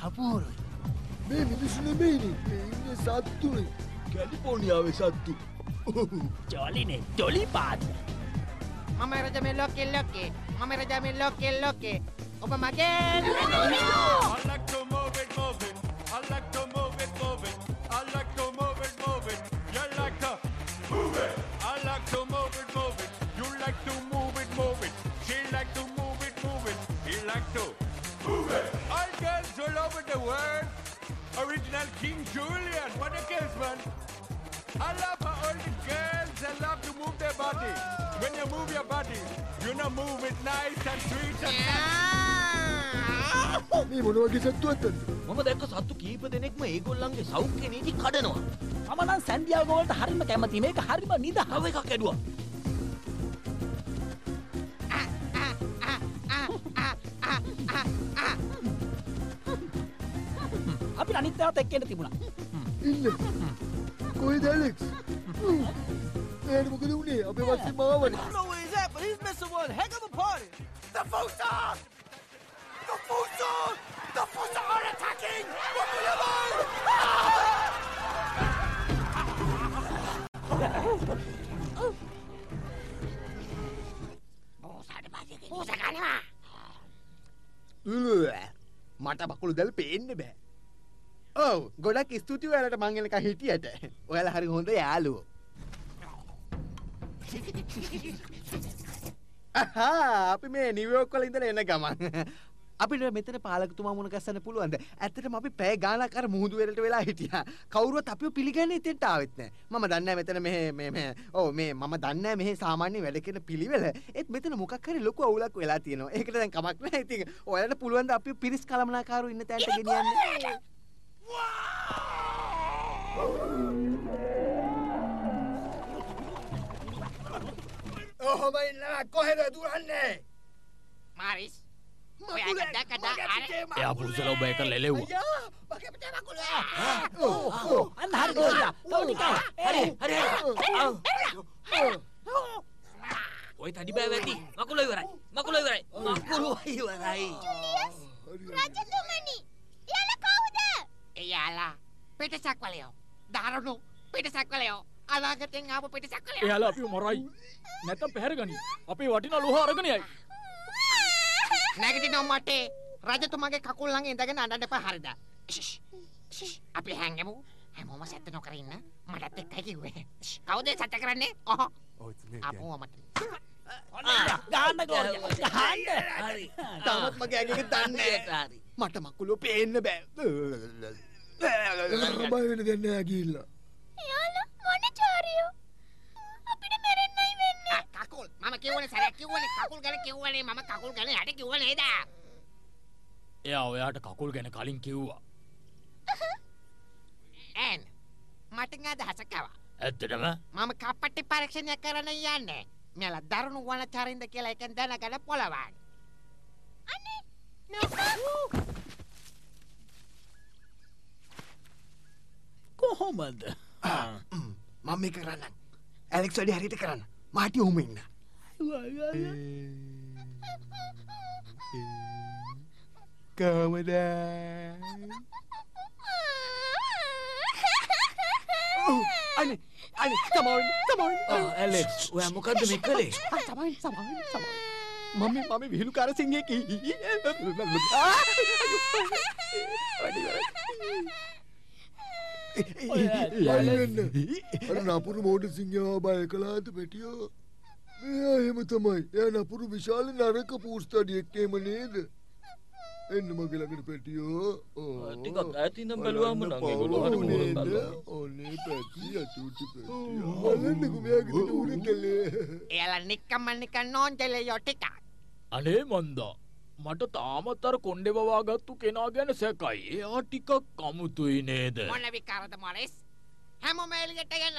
හපුරුයි. මේ මිනිස්සු නෙමෙයිනේ මේ ඉන්නේ සත්තුනේ. කැලිෆෝනියාවේ සත්තු. ජොලිනේ ජොලි පාත්. මම රජ මේ ලෝකෙ ලෝකෙ මම රජ මේ ලෝකෙ ලෝකෙ ඔබ මගේ I like to move it, move it. I like to world. Original King Julian. What a case, man. I love how all the girls they love to move their body. When you move your body, you know move it nice and sweet and මේ මොනවගේ සත්තුවත්තද මම දැක්ක සත්තු කීප දෙනෙක්ම ඒගොල්ලන්ගේ සෞඛ්‍ය නීති කඩනවා. මමනන් සැන්දියාවෝලට හරිම කැමති මේක හරිම නිද තව එකක් ඇඩුවා. අපි අනිත්‍යවත් එක්කෙන තිබුණා ඉන්න කොයි දැලෙක්ස් එයට මොකද වුණේ අපේ වස්සේ මාවන I don't know where he's at, but he's missing one heck of a party. The Fusa! The Fusa! The Fusa are attacking! බෝසාට පසක බෝස ගනවා මට බකුළු දැල් පේන්න බෑ ඔව ගොඩක් ස්තුති වලට මංගෙනක හිටියට. ඔයාල හරි හොඳ යාලුවෝ අහා අපි මේ නිවෝක්කොල ඉඳල එන ගමන්. අපිට මෙතන පාලකතුමා මුණ ගස්සන්න පුළුවන්ද? ඇත්තටම අපි පැය ගානක් අර මුහුදු වෙලට වෙලා හිටියා. කවුරුවත් අපිව පිළිගන්නේ එතෙන්ට ආවෙත් නෑ. මම දන්නේ නැහැ මෙතන මෙහෙ මේ මේ ඔව් මේ මම දන්නේ නැහැ මෙහෙ සාමාන්‍ය වැඩ කරන පිළිවෙල. ඒත් මෙතන මොකක් හරි ලොකු අවුලක් වෙලා තියෙනවා. ඒකට දැන් කමක් නැහැ ඉතින් ඔයාලට පුළුවන් ද අපිව පිරිස් කළමනාකාරෝ ඉන්න තැනට ගෙනියන්න? ඔහොම ඉන්නවා කොහෙද දුරන්නේ මාරිස් ඔයාට දැකද අර එයා පුරුසල ඔබ එක ලෙලෙව්වා අයියා මගේ පිටේ මකුල අන්න හරි ගියා තව ටිකක් හරි හරි හරි. ඔය තඩි බෑ වැඩි. මකුල ඉවරයි. එයාලා පිටසක් වලයෝ දරුණු පිටසක් වලයෝ අනාගතෙන් ආපු පිටසක් වලයෝ එයාලා අපි මරයි. නැතම් පැහැරගනි. අපේ වටිනා ලෝහ අරගෙන යයි. නැගිටිනව මටේ රජතුමාගේ කකුල් ළඟ ඉඳගෙන අඬන්න එපා හරිද? අපි හැංගෙමු. හැමෝම සැත්ත නොකර ඉන්න. මටත් එක්කයි කිව්වේ. කවුද සැත්ත කරන්නේ? ඔහො. අපුව මට. ගහන්න ගෝලිය. ගහන්න. හරි. තාමත් මගේ ඇඟක දන්නේ. හරි. මට මකුලෝ පේන්න බෑ බය වෙන දෙන්න ඇගිල්ලා එයාලා මොන චාරියෝ අපිට මැරෙන්නයි වෙන්නේ. කකුල්. මම කිව්වනේ සරයක් කිව්වනේ. කකුල් ගැන කිව්වනේ. මම කකුල් ගැන යට කිව්ව නේද එයා ඔයාට කකුල් ගැන කලින් කිව්වා. ඇන් මට අදහසකවා ඇත්තටම? මම කප්පටි පරීක්ෂණයක් කරන්න යන්නේ. මෙයාලා දරුණු වනචරින්ද කියලා එකෙන් දැනගෙන පොළවන්න අනේ කොහොමද? මම. මේ කරන්න ඇලෙක්ස් වැඩි හරියට කරන්න. මාටි ඔහුම ඉන්න. කවද? අනේ අනේ සමාවෙන් සමාවෙන් ආ ඇලෙක්ස් ඔයා මොකද්ද මේ කළේ? සමාවෙන් සමාවෙන් සමාවෙන් මම මම විහිළුකාර සිංහෙක් බයිවෙන්න අර නපුරු මෝඩ සිංහවා බය කලාද පැටියෝ මෙයා එහෙම තමයි. එය නපුරු විශාල නරක පූස්තඩියෙක්කේම නේද? එන්න මගේ ළඟට පැටියෝ ටිකක් ඉඳන් බැලුවාම නම් ඒගොල්ලෝ හරි මෝරන් දන්නවා. ඔන්නේ පැටිය අචූටි පැටිය බලන්නකෝ මෙයාගේ උඩ කලේ එයාලා නික්කම්ම නිකන් නෝන්ජලයෝ ටිකක්. අනේ මන්දා මට තාමත් අර කොණ්ඩෙ වවාගත්තු කෙනා ගැන සැකයි එයා ටිකක් කමුතුයි නේද මොන විකාරද මොරිස්? හැමෝම එළියට ගෙන.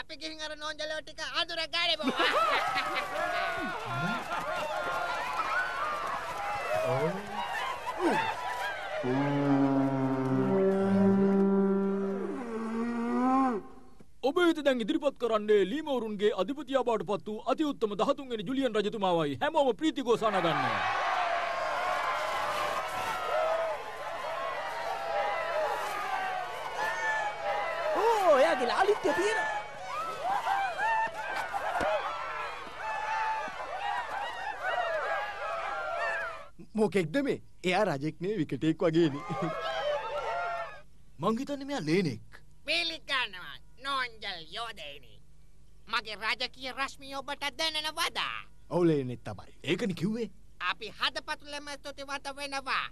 අපි ගිහින් අර නෝන්ජලයෝ ටික අඳුර ගාඩේ ඔබ වෙත දැන් ඉදිරිපත් කරන්නේ ලීමවරුන්ගේ අධිපතියා බවට පත් වූ අති උත්තම දහතුන්වෙනි ජුලියන් රජතුමාවයි හැමෝම ප්‍රීතිගෝසාන ගන්න. ඕ එයාගේ ලාලිත්‍ය තියෙන මොකෙක්ද මේ එයා රජෙක්නේ විකටෙක් වගේනි මං හිතන්නේ මෙයා ලේනෙක්. පිළිගන්නවා නෝන්ජල් යෝධයනි. මගේ රාජකීය රශ්මිය ඔබට දැනෙන වදා. ඔවුලේනෙත් තමයි ඒකනි කිව්වේ. අපි හදපතුලම ස්තුතිවන්ත වෙනවා.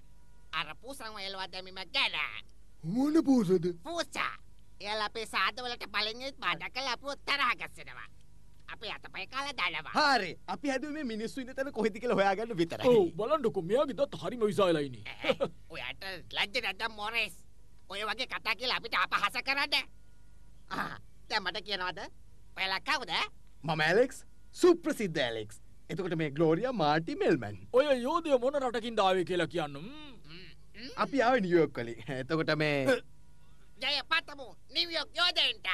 අර පුසං එල්වා දැමීම ගැන. මොන පූසද පූසා එයල අපේ සාධවලට පලින්ගෙත් බඩ කළ අපුව තරහගස්සෙනවා. අපි අතපයි කාල දනවා. හරි අපි හැදුවේ මිනිස්සු ඉන්න තැන කොහෙද කියලා හොයාගන්න ඔව් විතරයි බලන්නකො මෙයාගේ දත් හරිම විශාලයිනි. ඔයාට ලජ්ජ නැද්ද මොරෙස්. ඔය වගේ කතා කියලා අපිට අපහස කරන්න. ආ, දැන් මට කියනවද? ඔයාලා කවුද? මම ඇලෙක්ස් සුප්‍රසිද්ධ ඇලෙක්ස් එතකොට මේ ගලෝරිය මාටි මෙල්මන් ඔය යෝධය මොන රටකින් දාවේ කියලා කියන්න. අපි ආව නියෝක් කලින් එතකොට මේ ජය පතමු නිවියෝක් යෝධයන්ට.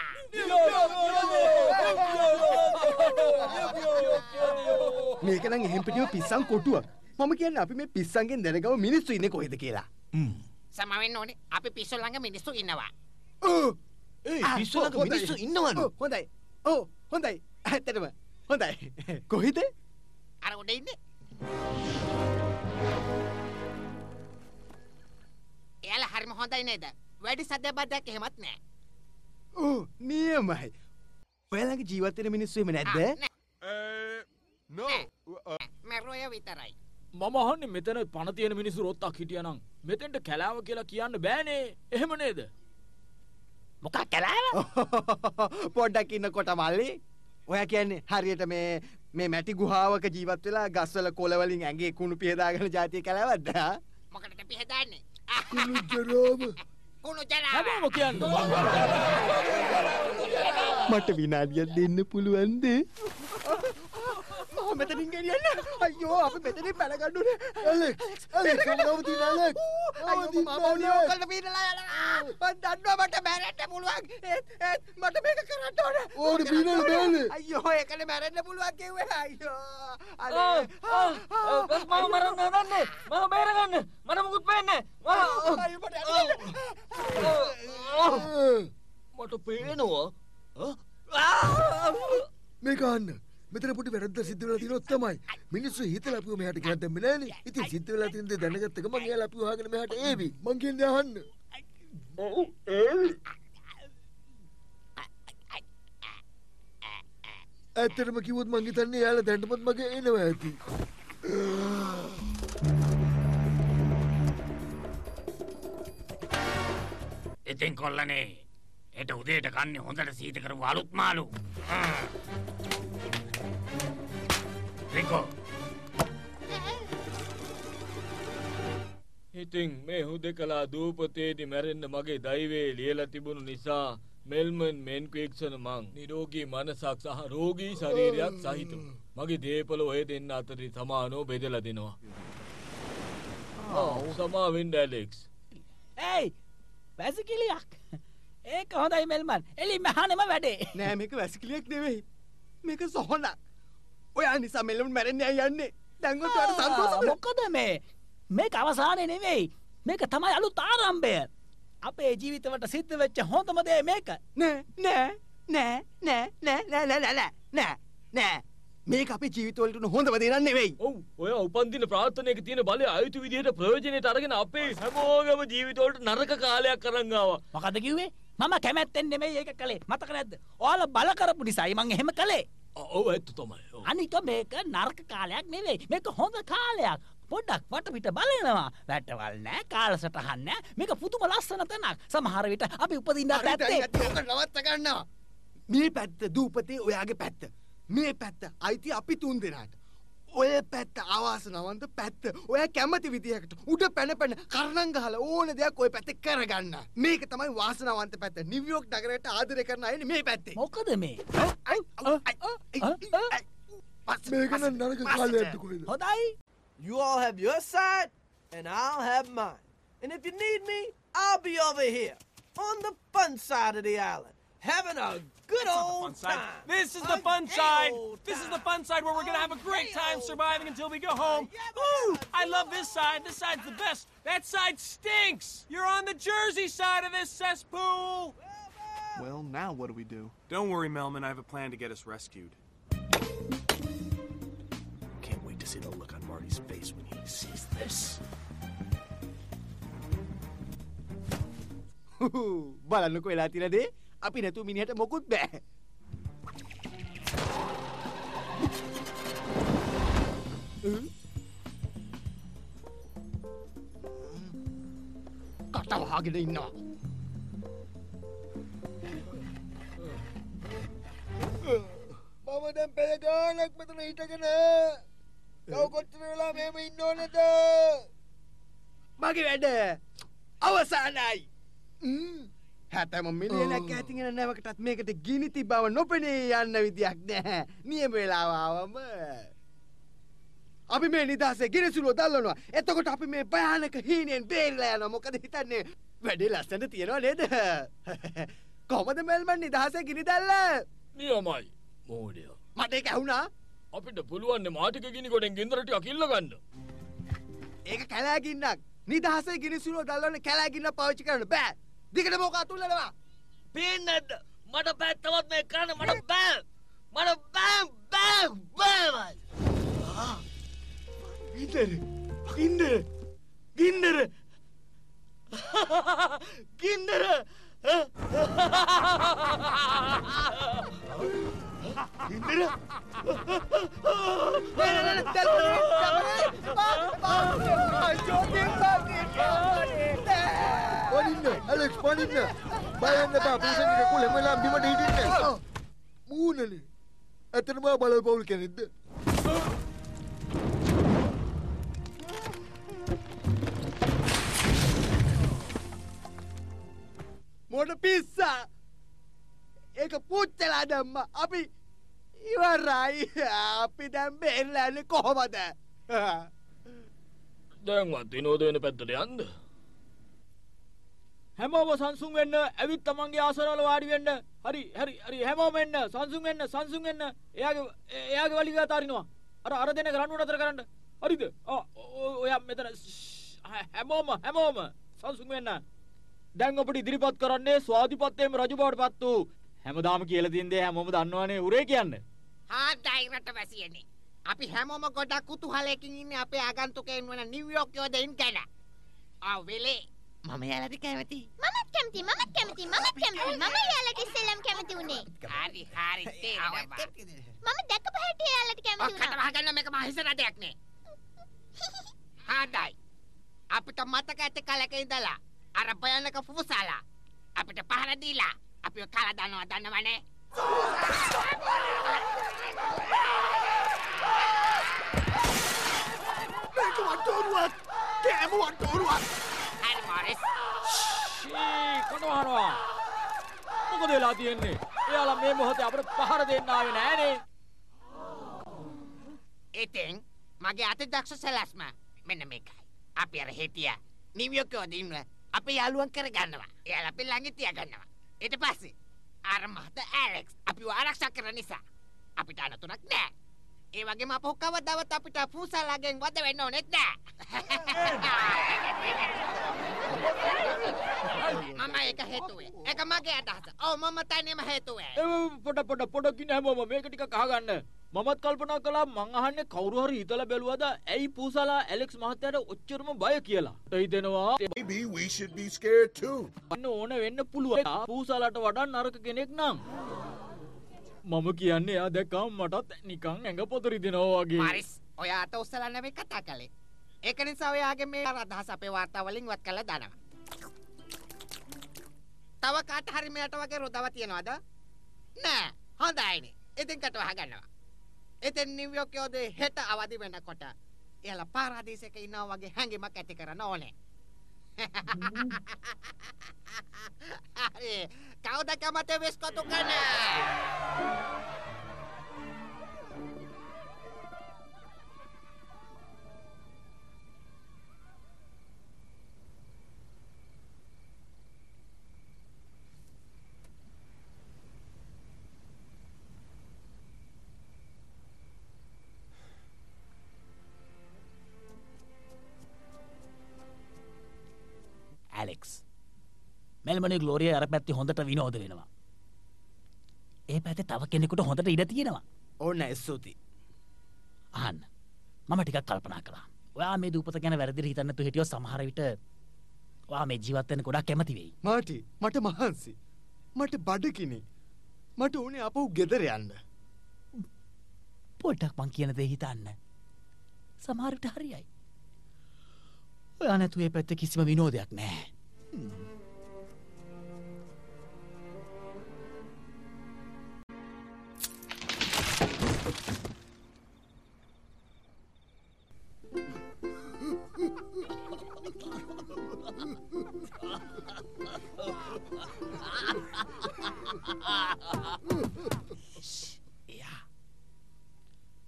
මේකනම් එහෙම් පිටිම පිස්සන් කොටුවක්. මම කියන්න අපි මේ පිස්සන්ගෙන් දැනගව මිනිස්සු ඉන්න කොහෙද කියලා. සමවෙන්න ඕනේ. අපි පිස්සු ළඟ මිනිස්සු ඉන්නවා. ඒ පිස්සුලක මිනිස්සු ඉන්නවලු. ඔව්, හොඳයි. ඕ හොඳයි. ඇත්තටම හොඳයි. කොහිද? අර උඩ ඉන්නේ. එයාලා හරිම හොඳයි නේද? වැඩි සද්ද බද්දක් එහෙමත් නෑ. ඕ නියමයි ඔයාලගේ ජීවත්වෙන මිනිස්සු එම නැද්ද මැරුවය විතරයි. මම අහන්නේ මෙතන පණ තියෙන මිනිස්සු රොත්තක් හිටියනම් මෙතෙන්ට කැලාව කියලා කියන්න බෑනේ. එහෙම නේද? මොකක් කලාව? පොඩ්ඩක් ඉන්න කොට මල්ලි ඔය කියන්නේ හරියට මේ මේ මැටි ගුහාවක ජීවත් වෙලා ගස්වල කොලවලින් ඇගේ කුණු පියදාගෙන ජාතිය කැලවද්ද මොකටද පිහදන්නේ? කුණු ජරාව මට විනාඩියක් දෙන්න පුළුවන්ද? මම මෙතනින් ගෙනියන්න. අයියෝ අපි මෙතනින් පැනගන්නුනේ ඇලෙක්ස් ඇලෙක්ස් නවතින ඇලෙක්ස් අයියෝ මම ඔන්නේ ඔක්කොල්ට පීනලා යනවා. මම දන්නවා මට මැරෙන්න පුළුවන්. ඒත් ඒත් මට මේක කරන්න ඕන. ඕන පීනල බෑනේ අයියෝ ඒකනේ මැරෙන්න පුළුවන් කිව්වේ. අයියෝ ආ, බස් මම මරන්න හදන්නේ. මම බේරගන්න. මට මුකුත් වෙන්නේ නැහැ. මම- මට පේනවා. ආ! මේක අන්න මෙතන පොඩි වැරද්ද සිද්ධ වෙලා තියෙනොත් තමයි. මිනිස්සු හිතලා අපිව මෙහාට ගෙනත් දැම්මේ නෑනේ ඉතින් සිද්ධ වෙලා තියෙන දේ දැනගත්ත ගමන් එයාලා අපිව හොයාගෙන මෙහාට ඒවි. මං කියන්නේ අහන්න. ඔව් ඒවි. ඇත්තටම කිව්වොත් මං හිතන්නේ එයාලා දැන්ටමත් මගේ එනවා ඇති. ඉතින් කොල්ලනේ එට උදේට කන්නේ හොඳට සීත කරපු අලුත් මාළු. රිකෝ ඉතින් මේ හුදෙකලා දූපතේදි මැරෙන්න මගේ දෛවේ ලියලා තිබුණු නිසා මෙල්මන් මෙන්ක්වේක්සන මං නිරෝගී මනසක් සහ රෝගී ශරීරයක් සහිත මගේ දේපල ඔය දෙන්න අතරි සමානෝ බෙදලා දෙනවා. සමාවෙන්ඩ ඇලෙක්ස්. ඇයි වැසිකිලියක් ඒක හොඳයි මෙල්මන්. එලි මහනම වැඩේ. නෑ මේක වැසිකිලියක් නෙවෙයි. මේක සොහොන ඔයා නිසා මෙල්ලම මැරෙන්න යන්නේ. දැන්ගොත් වට සන්තෝසද මොකද මේ? මේක අවසානය නෙවෙයි. මේක තමයි අලුත් ආරම්භය. අපේ ජීවිතවට සිද්ධ වෙච්ච හොඳම දේ මේක. නෑ නෑ නෑ නෑ නෑ නෑ නෑ නෑ නෑ නෑ. නෑ මේක අපේ ජීවිතවලට හොඳම දෙයක් නෙවෙයි. ඔව් ඔය උපන්දින ප්‍රාර්ථනයක තියෙන බලය අයුතු විදිහට ප්‍රයෝජනයට අරගෙන අපේ හැමෝගම ජීවිතවලට නරක කාලයක් කරන් ආවා. මොකද කිව්වේ? මම කැමැත්තෙන් නෙමෙයි ඒක කළේ. මතක නැද්ද? ඔයාලා බල කරපු නිසායි මං එහෙම කළේ ඔව ඇත්තු තමයි. අනික මේක නර්ක කාලයක් නෙවෙයි. මේක හොඳ කාලයක්. පොඩ්ඩක් වට පිට බලනවා. වැටවල් නෑ කාලසටහන් නෑ. මේක පුදුම ලස්සන තැනක්. සමහර විට අපි උපදින්න හරි, ඇත්තේ ඕක නවත්ත ගන්නවා. මේ පැත්ත දූපතේ ඔයාගේ පැත්ත. මේ පැත්ත අයිති අපි තුන් දෙනාට ඔය පැත්ත අවාසනවන්ත පැත්ත ඔය කැමති විදිහකට උඩ පැන පැන කරණං ගහල ඕන දෙයක් ඔය පැත්ත කරගන්න මේක තමයි වාසනවන්ත පැත්ත නිවියෝක් නගරයට ආදරය කරන අයන මේ පැත්තේ මොකද මේ මේක නම් නරක කාලයක්ද කොහෙද හොඳයි You all have your side, and I'll have mine. And if you need me, I'll be over here on the fun side of the island, having a Good That's old. Side. This is the fun side. This is the fun side where we're gonna have a great time surviving until we go home. I love this side. This side's the best. That side stinks. You're on the Jersey side of this cesspool. Well, now what do we do? Don't worry, Melman. I have a plan to get us rescued. Can't wait to see the look on Marty's face when he sees this. Ooh, balano ko ilatina di? අපි නැතු මිනිහට මොකුත් බෑ. කටවහාගෙන ඉන්නවා. මම දැන් පැය ගානක් මෙතන හිටගෙන තව කොච්චර වෙලා මෙහෙම ඉන්න ඕනද? මගේ වැඩ අවසානයි හැතම මිලියනක් ඇතිගෙන නැවකටත් මේකට ගිනිති බව නොපෙනේ යන්න විදියක් නැහැ. නියම වෙලාවාවම අපි මේ නිදහසේ ගෙනසුලෝ දල්ලනවා එතකොට අපි මේ භයානක හීනයෙන් බේරලා යනවා. මොකද හිතන්නේ? වැඩේ ලස්සනට තියෙනවා නේද? කොහමද මෙල්මන් නිදහසේ ගිනි දැල්ල? නියමයි මෝඩය. මට ඒක ඇහුණා. අපිට පුළුවන්න මාටික ගිනි ගොඩෙන් ගින්දරට කිල්ල ගන්න ඒක කැලෑගින්නක්. නිදහසේ ගිනිසුලෝ දල්ලන්න කැලෑගින්න පාවිච්චි කරන්න බෑ දිකට මොක අතුල්ලනවා පේනැද්ද මට පැත්තවත් මේ කරන්න මට බෑ මට බෑ බෑ බෑවයි ගින්දර ගින්දර ගින්දර ගින්දර ගින්දර පනින්න ඇලෙක්ස් පනින්න බලන්න බා පූසන්ගේ කුල වෙලා බිමට හිටින්න මූනනේ ඇත්තටම බලල් පවුල් කෙනෙක්ද මොට පිස්සා ඒක පුච්චලා දම්ම අපි ඉවරයි අපි දැම් බෙල්ලන්න කොහොමද දැන්වත් විනෝද වෙන පැත්තට යන්ද හැමෝම සංසුන් වෙන්න ඇවිත් තමන්ගේ ආසනවල වාඩි වෙන්න. හරි හරි හරි. හැමෝම එන්න. සංසුන් වෙන්න සංසුන් වෙන්න. එයාගේ එයාගේ වලිග අතාරිනවා අර අර දෙන රණ්ඩු නතර කරන්න. හරිද? ආ, ඔ- ඔයා මෙතන ශ්ෂ්, හැමෝම හැමෝම සංසුන් වෙන්න. දැන් අපට ඉදිරිපත් කරන්නේ ස්වාධිපත්යම රජු බවට පත් වූ හැමදාම කියලා තියෙන දේ හැමෝම දන්නවනේ උරේ කියන්න. හාදයි රටවැසියනේ. අපි හැමෝම ගොඩක් කුතුහලයකින් ඉන්නේ අපේ ආගන්තුකයන් වන නිව්යෝක් යෝධයින් ගැන. ආ වෙලේ. මම යාලට කැමති. මමත් කැමති මමත් කැමති මමත් කැමති මම එයාලට ඉස්සෙල්ලම් කැමති වුණේ හරි හරි තේරෙනවා. මම දැකපු හැටි එයාලට කැමති ඔක්කට වුණා වහගන්න මේක මහිස රටයක් නේ. හාදයි. අපිට මතක ඇති කලක ඉඳලා අර භයානක ෆුෆුසාලා අපිට පහර දීලා අපිව කලා දානවා දන්නවනේ. මේක වට්ටෝරුවක් කෑම වට්ටෝරුවක් ෂී කටවහනවා මොකද වෙලා තියෙන්නේ එයාලා මේ මොහොතේ අපට පහර දෙන්න ආවේ නෑනේ ඉතින් මගේ අති දක්ෂ සැලැස්ම මෙන්න මේකයි. අපි අර හිටිය නිවියෝක් යෝධයින්ව අපේ යාළුවන් කරගන්නවා. එයාලා අපි ළඟ තියාගන්නවා. ඊට පස්සේ අර මහත ඇලෙක්ස් අපිව ආරක්ෂා කරන නිසා අපිට අනතුරක් නෑ. ඒ වගේම අපහු කවදාවත් අපිට පූසාලාගෙන් වද වෙන්න ඕනෙත් නෑ. මම ඒක හේතුවේ. ඒක මගේ අදහස. ඔව් මම තනියම හේතුවේ. පොඩ පොඩ පොඩකින් හැමෝම මේක ටික කහගන්න මමත් කල්පනා කලා මං අහන්නේ කවුරු හරි හිතලා බැලුවද ඇයි පූසලා ඇලෙක්ස් මහත්තයාට ඔච්චරම බය කියලා. හිතෙනවා Maybe we should be scared too. අන්න ඕන වෙන්න පුළුවන්. පූසලාට වඩා නරක කෙනෙක් නම්. මම කියන්නේ එයා දැක්කම මටත් නිකං ඇඟ පොතරි දෙනවා වගේ. මරිස් ඔයාට උස්සලන්න මේ කතා කළේ. ඒක නිසා ඔයාගේ මේ අදහස් අපේ වාර්තා වලින් වත් කළා දානවා. තව කාට හරි මෙයට වගේ රොදව තියනවද? නෑ හොඳයිනේ. ඉතින් කට වහගන්නවා. ඉතින් නිව්යෝක් යෝදේ හෙට අවදි වෙනකොට එයාලා පාරාදීසයක ඉන්නවා වගේ හැඟීමක් ඇති කරන්න ඕනේ. හරි කවුද කැමති විස්කොතු කන ඇලෙක්ස් මෙල්මනි ගලෝරිය අර පැත්ති හොඳට විනෝද වෙනවා. ඒ පැති තව කෙනෙකුට හොඳට ඉඩ තියෙනවා. ඕන්න ස්තුති අහන්න. මම ටිකක් කල්පනා කලා ඔයා මේ දූපත ගැන වැරදි හිතන්නතු හිටියෝ සමහරවිට වා මේ ජීවත්වන ගොඩක් කැමති වෙයි. මාටි මට මහන්සි. මට බඩකිනේ මට ඕනේ අපහු ගෙදර යන්න. පොඩ්ඩක් මං කියන දේ හිතන්න. සමහරට හරියයි. ඔයා නැතුවේ පැත්ත කිසිම විනෝදයක් නෑ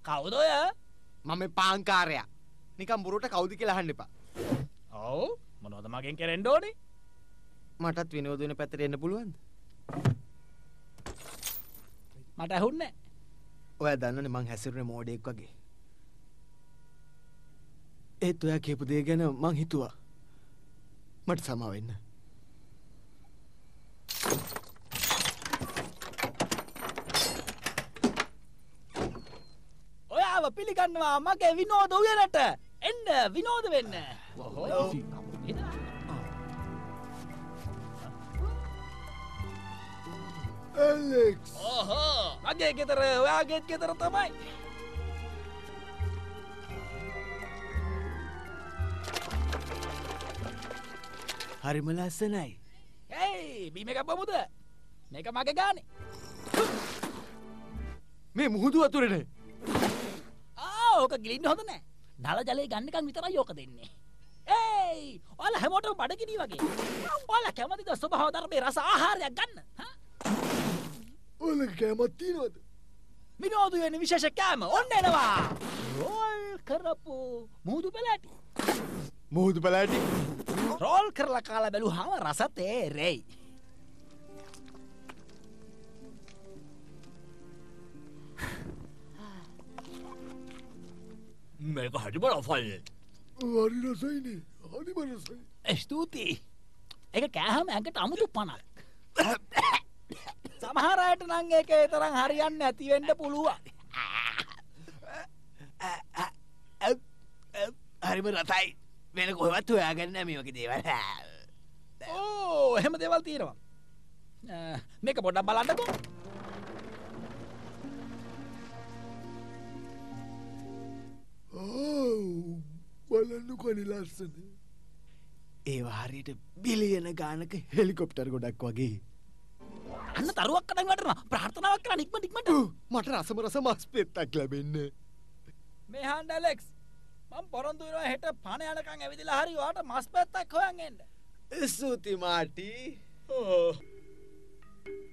කවුද ඔය මම පාංකාරයා නිකම් බුරුට කවුදි කියලා අහන්න එපා. ඔව් මොනවද මගෙන් කරෙන්න ඕනේ? මටත් විනෝද වෙන පැත්තට එන්න පුළුවන්ද? මට ඇහුන්නේ ඔයා දන්නනේ මං හැසිරුනේ මෝඩෙක් වගේ. ඒත් ඔයා කියපු දේ ගැන මං හිතුවා. මට සමාව වෙන්න. ඔයාව පිළිගන්නවා මගේ විනෝද උයනට එන්න විනෝද වෙන්න ඇලෙක්ස් ඕහෝ මගේ ගෙතර ඔයාගේත් ගෙතර තමයි හරිම ලස්සනයි ඇයි බීම එක පමුද මේක මගේ ගානේ මේ මුහුදු අතුරනේ ඕක ගිලින්න හොඳ නෑ නල ජලය ගන්නකම් විතර යෝක දෙන්නේ ඒයි ඔල හැමෝටම බඩගිනී වගේ ඔල කැමතිද ස්වභාව ධර්මයේ රස ආහාරයක් ගන්න ඔල කෑමත් තියනවද? විනෝදු වෙන විශේෂ කෑම ඔන්න එනවා රෝල් කරපු මුහුදු පෙළෑටි මුහුදු පෙළෑටි රෝල් කරලා කාලා බැලුවාම රස තේරෙයි. මේක හරිම රසයි හරි රසයිනේ. හරිම රසයි. ස්තුතියි. එක කෑහම ඇඟට අමුතු පනක් සමහරයට නං ඒක තරම් හරියන්න ඇතිවෙන්න පුළුවන්. හරිම රතයි වෙන කොහවත් හොයාගන්න මේක දේවල්. ඕ එහෙම දෙවල් තියෙනවා. මේක පොඩ්ඩක් බලන්නකෝ. බලන්න කොනි ලස්සන. ඒවා හරියට බිලියන ගානක හෙලිකොප්ටර් ගොඩක් වගේ අන්න තරුවක් කටන් වටන ප්‍රාර්ථනාවක් කර නික්ම නික්මට මට රසම රස මස් පෙත්තක් ලැබෙන්න. මේ හන්ඩලෙක්ස් මං පොරොන්දු වෙනවා හෙට පණ යනකම් ඇවිදලා හරි වාට මස් පැත්තක් හොයන් එන්න. ස්තුති මාටි. Sweet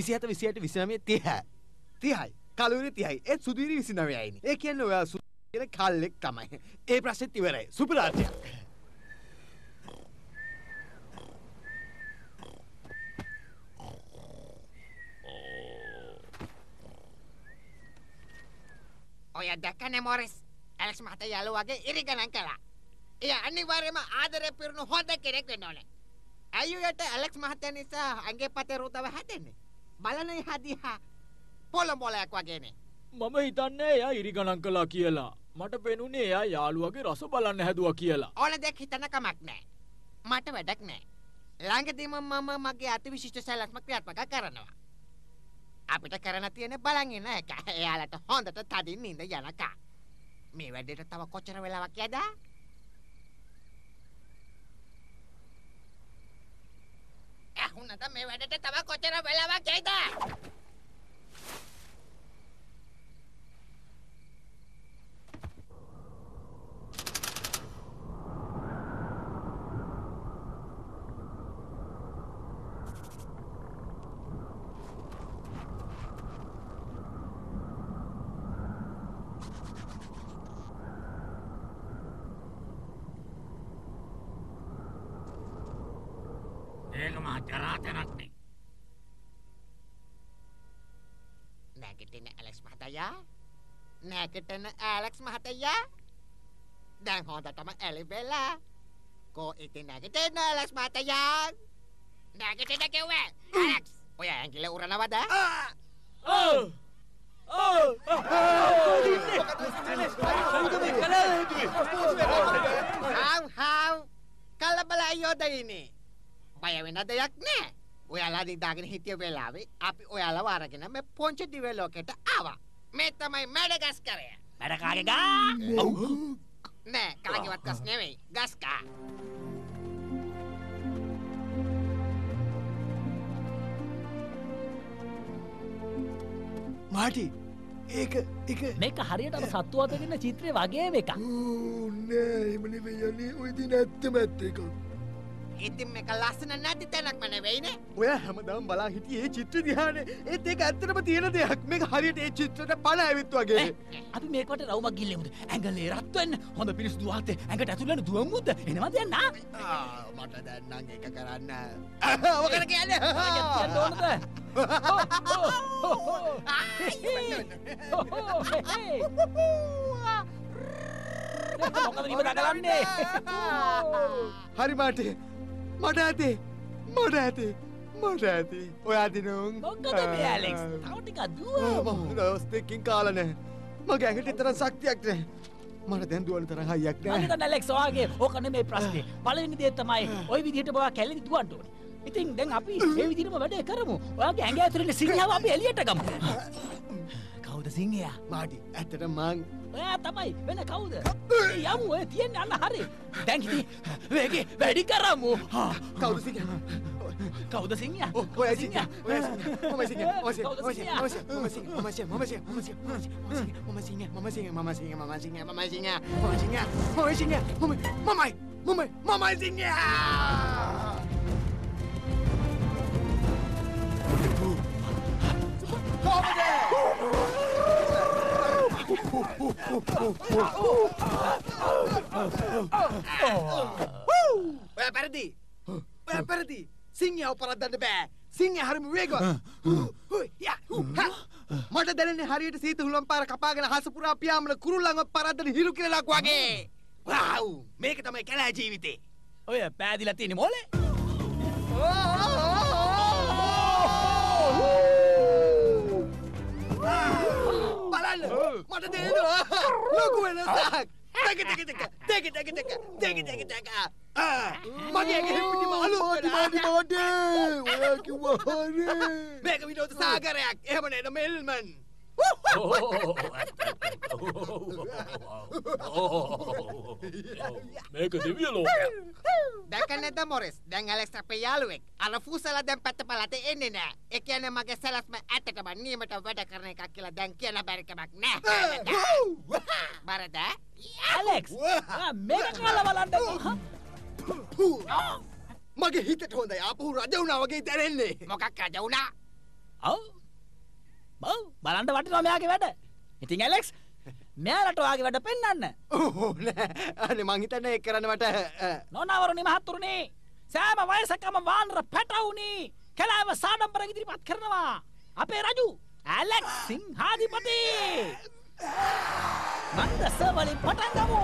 විසි හත විසියට විසිනමේ තිහ තිහයි. කලුවර තියයි ඒත් සුදීරි විසිනවයයිනි ඒ කියන්න ඔයා සු කියන කල්ලෙක් තමයි. ඒ ප්‍රශ්ෙත් ඉවරයි. සුපරාටයක් ඔය දැක්කනේ මොරිස් ඇලෙක්ස් මහතා යාළුවාගේ ඉරි ගණන් කළා. එය අනිවාර්යයෙන්ම ආදරේ පිරුණු හොඳ කෙනෙක් වෙන්න ඕනේ. අයියෝට ඇලෙක්ස් මහතා නිසා අංගේ පතේ රුතව හැදෙන්නේ. බලන හදිහා පොළොමොලයක් වගේනේ. මම හිතන්නේ එයා ඉරි ගණන් කලා කියලා. මට පෙනුනේ එයා යාළුවගේ රස බලන්න හැදුවා කියලා. ඕන දෙයක් හිතන කමක් නෑ. මට වැඩක් නෑ. ළඟදීම මම මගේ අතිවිශිෂ්ට සැලැස්ම ක්‍රියාත්මක කරනවා. අපිට කරන තියෙන බලන් ඉන්න එක. එයාලට හොඳට තදින් නින්ද යනකම්. මේ වැඩේට තව කොච්චර වෙලාවක් යද? ඇහුණද මේ වැඩේට තව කොච්චර වෙලාවක් යයිද? නැගිටින ඇලෙක්ස් මහතයා නැගිටින ඇලෙක්ස් මහතයා දැන් හොඳටම ඇලිබෙලා කෝ ඉතින් නැගිටින ඇලෙක්ස් මහතයා නැගිටින කිව්වේ ඇලෙක්ස් ඔය ඇඟිල්ල උරනවද හව් හව් කලබල අයියෝද ඉන්නේ බය වෙන දෙයක් නෑ ඔයාලා දිදාගෙන හිටිය වෙලාවේ අපි ඔයාලව අරගෙන මේ පොන්ච දිව ලෝකෙට ආවා. මේ තමයි මැඩගස් කරය. මැඩ කාගේ ගා? නෑ කාගේවත් ගස් නෙවෙයි. ගස් කා. මාටි ඒක එක මේක හරියට අර සත්තු අතරින් චිත්‍රය වගේම එකක්. ඕ නෑ එහෙම නෙවෙයි යන්නේ ওই දින ඇත්තම ඇත්ත එකක්. ඉතින් මේක ලස්සන නැති තැනක්ම නෙවෙයිනේ. ඔය හැමදාම් බලා හිටියේ චිත්‍ර දිහාන. ඒත් ඒක ඇත්තටම තියෙන දෙයක්. මේක හරියට ඒ චිත්‍රට පණ ඇවිත් වගේ. අපි මේකට රවමක් ගිල්ලෙමුද ඇඟලේ රත්වෙන්න හොඳ පිරිසුදු වාතේ ඇඟට ඇතුළට දුවමුද එනවද යන්න? මට දැන් නම් ඒක කරන්න. ඔකර කියන්නේ? කියන්න ඕනද? හරි මාටේ මට ඇතේ මට ඇතේ මට ඇති ඔයා දිනුම් මොකද මේ ඇලෙක්ස් තව ටිකක් දුවමු. දවස් දෙකකින් කාලා නැහැ. මගේ ඇඟට තරම් ශක්තියක් නැහැ. මට දැන් දුවන තරම් හයියක් නැහැ. හිතන්නේ ඇලෙක්ස් ඔයාගේ ඕක නෙමෙයි ප්‍රශ්නේ. පළවෙනි දේ තමයි ওই විදිහට බවා කැලේ දුවන්න ඕනේ. ඉතින් දැන් අපි මේ විදිහටම වැඩේ කරමු. ඔයාගේ ඇඟ ඇතුලේ සිංහව අපි එළියට ගමු සිංහයා මාටි ඇත්තට මං ඔයා තමයි වෙන කවුද යමු ඔය තියන්නේ අන්න හරි දැන් ඉතින් වේගේ වැඩි කරමු කවුද සිංහයා කවුද සිංහයා ඔය සිංහයා ඔය සිංහයා මම සිංහයා මම සිංහයා මම සිංහයා මම සිංහයා මම සිංහයා මම සිංහයා මම සිංහයා මම සිංහයා මම සිංහයා මම සිංහයා මම සිංහයා මම සිංහයා මම සිංහයා මම සිංහයා මම සිංහයා මම මමයි මමයි මමයි සිංහයා ඔය පැරදි. ඔය පැරදි. සිංහයාව පරද්දන්න බෑ. සිංහ හරිම වේගවත්. මට දැනෙන්නේ හරියට සීත හුලම් පාර කපාගෙන හස පුරා පියාඹන කුරුල්ලන්ව පරද්දන හිරු කිරලක් වගේ. වව් මේක තමයි කැලෑ ජීවිතේ. ඔය පෑදිලා තියෙන මොලේ? බලන්න මට දෙනවා. ලොකු වෙනසක්. දෙක දෙක දෙක දෙක දෙක දෙක දෙක දෙක දෙක මගේ පිටිම අලුත් මාටි මාටි ඔයා කිව්වා හරි. මේක විනෝද සාගරයක්. එහෙම නේද මෙල්මන් මේක දිවිය ලෝකයක්. දැක නැද මොරිස් දැන් ඇලෙක්ස් අපේ යාළුවෙක් අර ෆූසලා දැන් පැත්ත පළාත එන්නේ නෑ ඒ කියන්නේ මගේ සැලැස්ම ඇත්තටම නියමට වැඩ කරන එකක් කියලා දැන් කියන බැරි කමක් නෑ බරද ඇලෙක්ස් මේක කාලා බලන්න මගේ හිතට හොඳ ආපහු රජ වුණා වගේ දැනෙන්නේ මොකක් රජ වුණා ඔව් බව් බලන්ට වටිනවා මෙයාගේ වැඩ. ඉතින් ඇලෙක්ස් මෙයාලට ඔයාගේ වැඩ පෙන්වන්න ඕ නෑ. අනේ මං හිතන්නේ ඒක කරන්න මට නොනවරුනි මහත්තුරුනි. සෑම වයසකම වානර පැටවුනි. කැලෑව සාඩම්බර ඉදිරිපත් කරනවා. අපේ රජු ඇලෙක්ස් සිංහාධිපති. මන්දස වලින් පටන් ගමු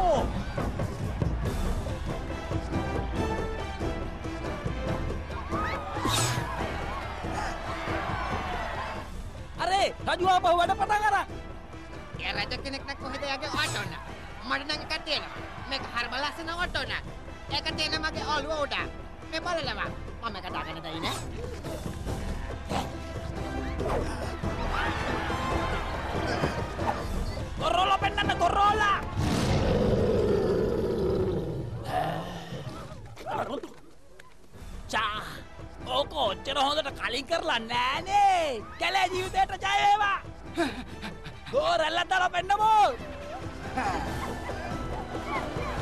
අරේ රජු ආපහු වැඩ පටන් අරන්. ඒ රජ කෙනෙක් නම් කොහෙද යගේ ඔටෝන? මට නම් එකක් තියෙනවා. මේක හරිම ලස්සන ඔටෝන. ඒක තියෙන මගේ ඔළුව උඩ. මේ බලලවා. මම එක දාගෙන දෙයි නේ. කොරෝලා පෙන්වන්න කොරෝලා චා ඕක ඔච්චර හොඳට කලින් කරලා නෑනේ. කැලේ ජීවිතයට ජය වේවා. ගෝරැල්ල දාලා පෙන්නමු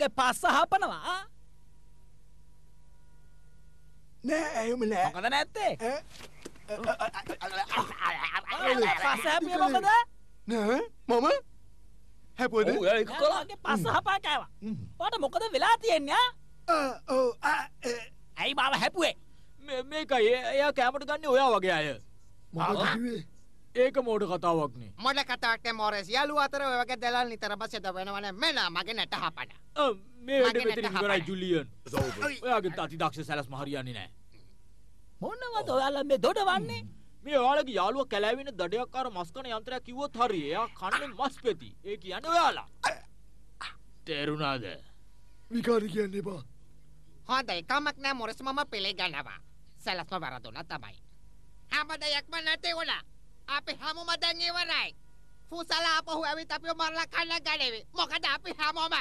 මගේ පස්ස හපනවා. නෑ ඇයුම නෑ. මොකද නැත්තේ? පස්ස හැපිය මොකද? නෑ මම? හැපුවද? ඔයාගේ පස්ස හපා කෑවා. වාට මොකද වෙලා තියෙන්නේ ඇයි මාව හැපුවේ? මේකයි එයා කෑමට ගන්න ඔයා වගේ අය ඒක මෝඩ කතාවක්නේ මොඩ කතාවට මෝරෙස් යාලු අතර ඔය වගේ දෙලල් නිතරම සිද වෙනවනේ. මෙන්න මගේ නැට හපන. මේ වැඩ මෙතන ඉවරයි. ජුලියන්. ඔයාගේ අති දක්ෂ සැලස්ම හරියන්නේ නෑ. මොනවද ඔයාලා මේ දොඩවන්නේ? මේ ඔයාලගේ යාළුවා කැලෑවෙන දඩයක්කාර මස්කන යන්ත්‍රයක් කිව්වොත් හරි එයා කන්නේ මස් පෙති. ඒ කියන්නේ ඔයාලා. තේරුණාද? විකාර කියන්න එපා. හොඳයි. කමක් නෑ. මොරෙස් මම පිළිගන්නවා සැලස්ම වැරදුනා තමයි. හැම දෙයක්ම නැති වුණා අපි හැමෝම දැන් ඉවරයි. ෆුසලා අපහු ඇවිත් අපිව මරලා කන්න ගනේවි. මොකද අපි හැමෝම?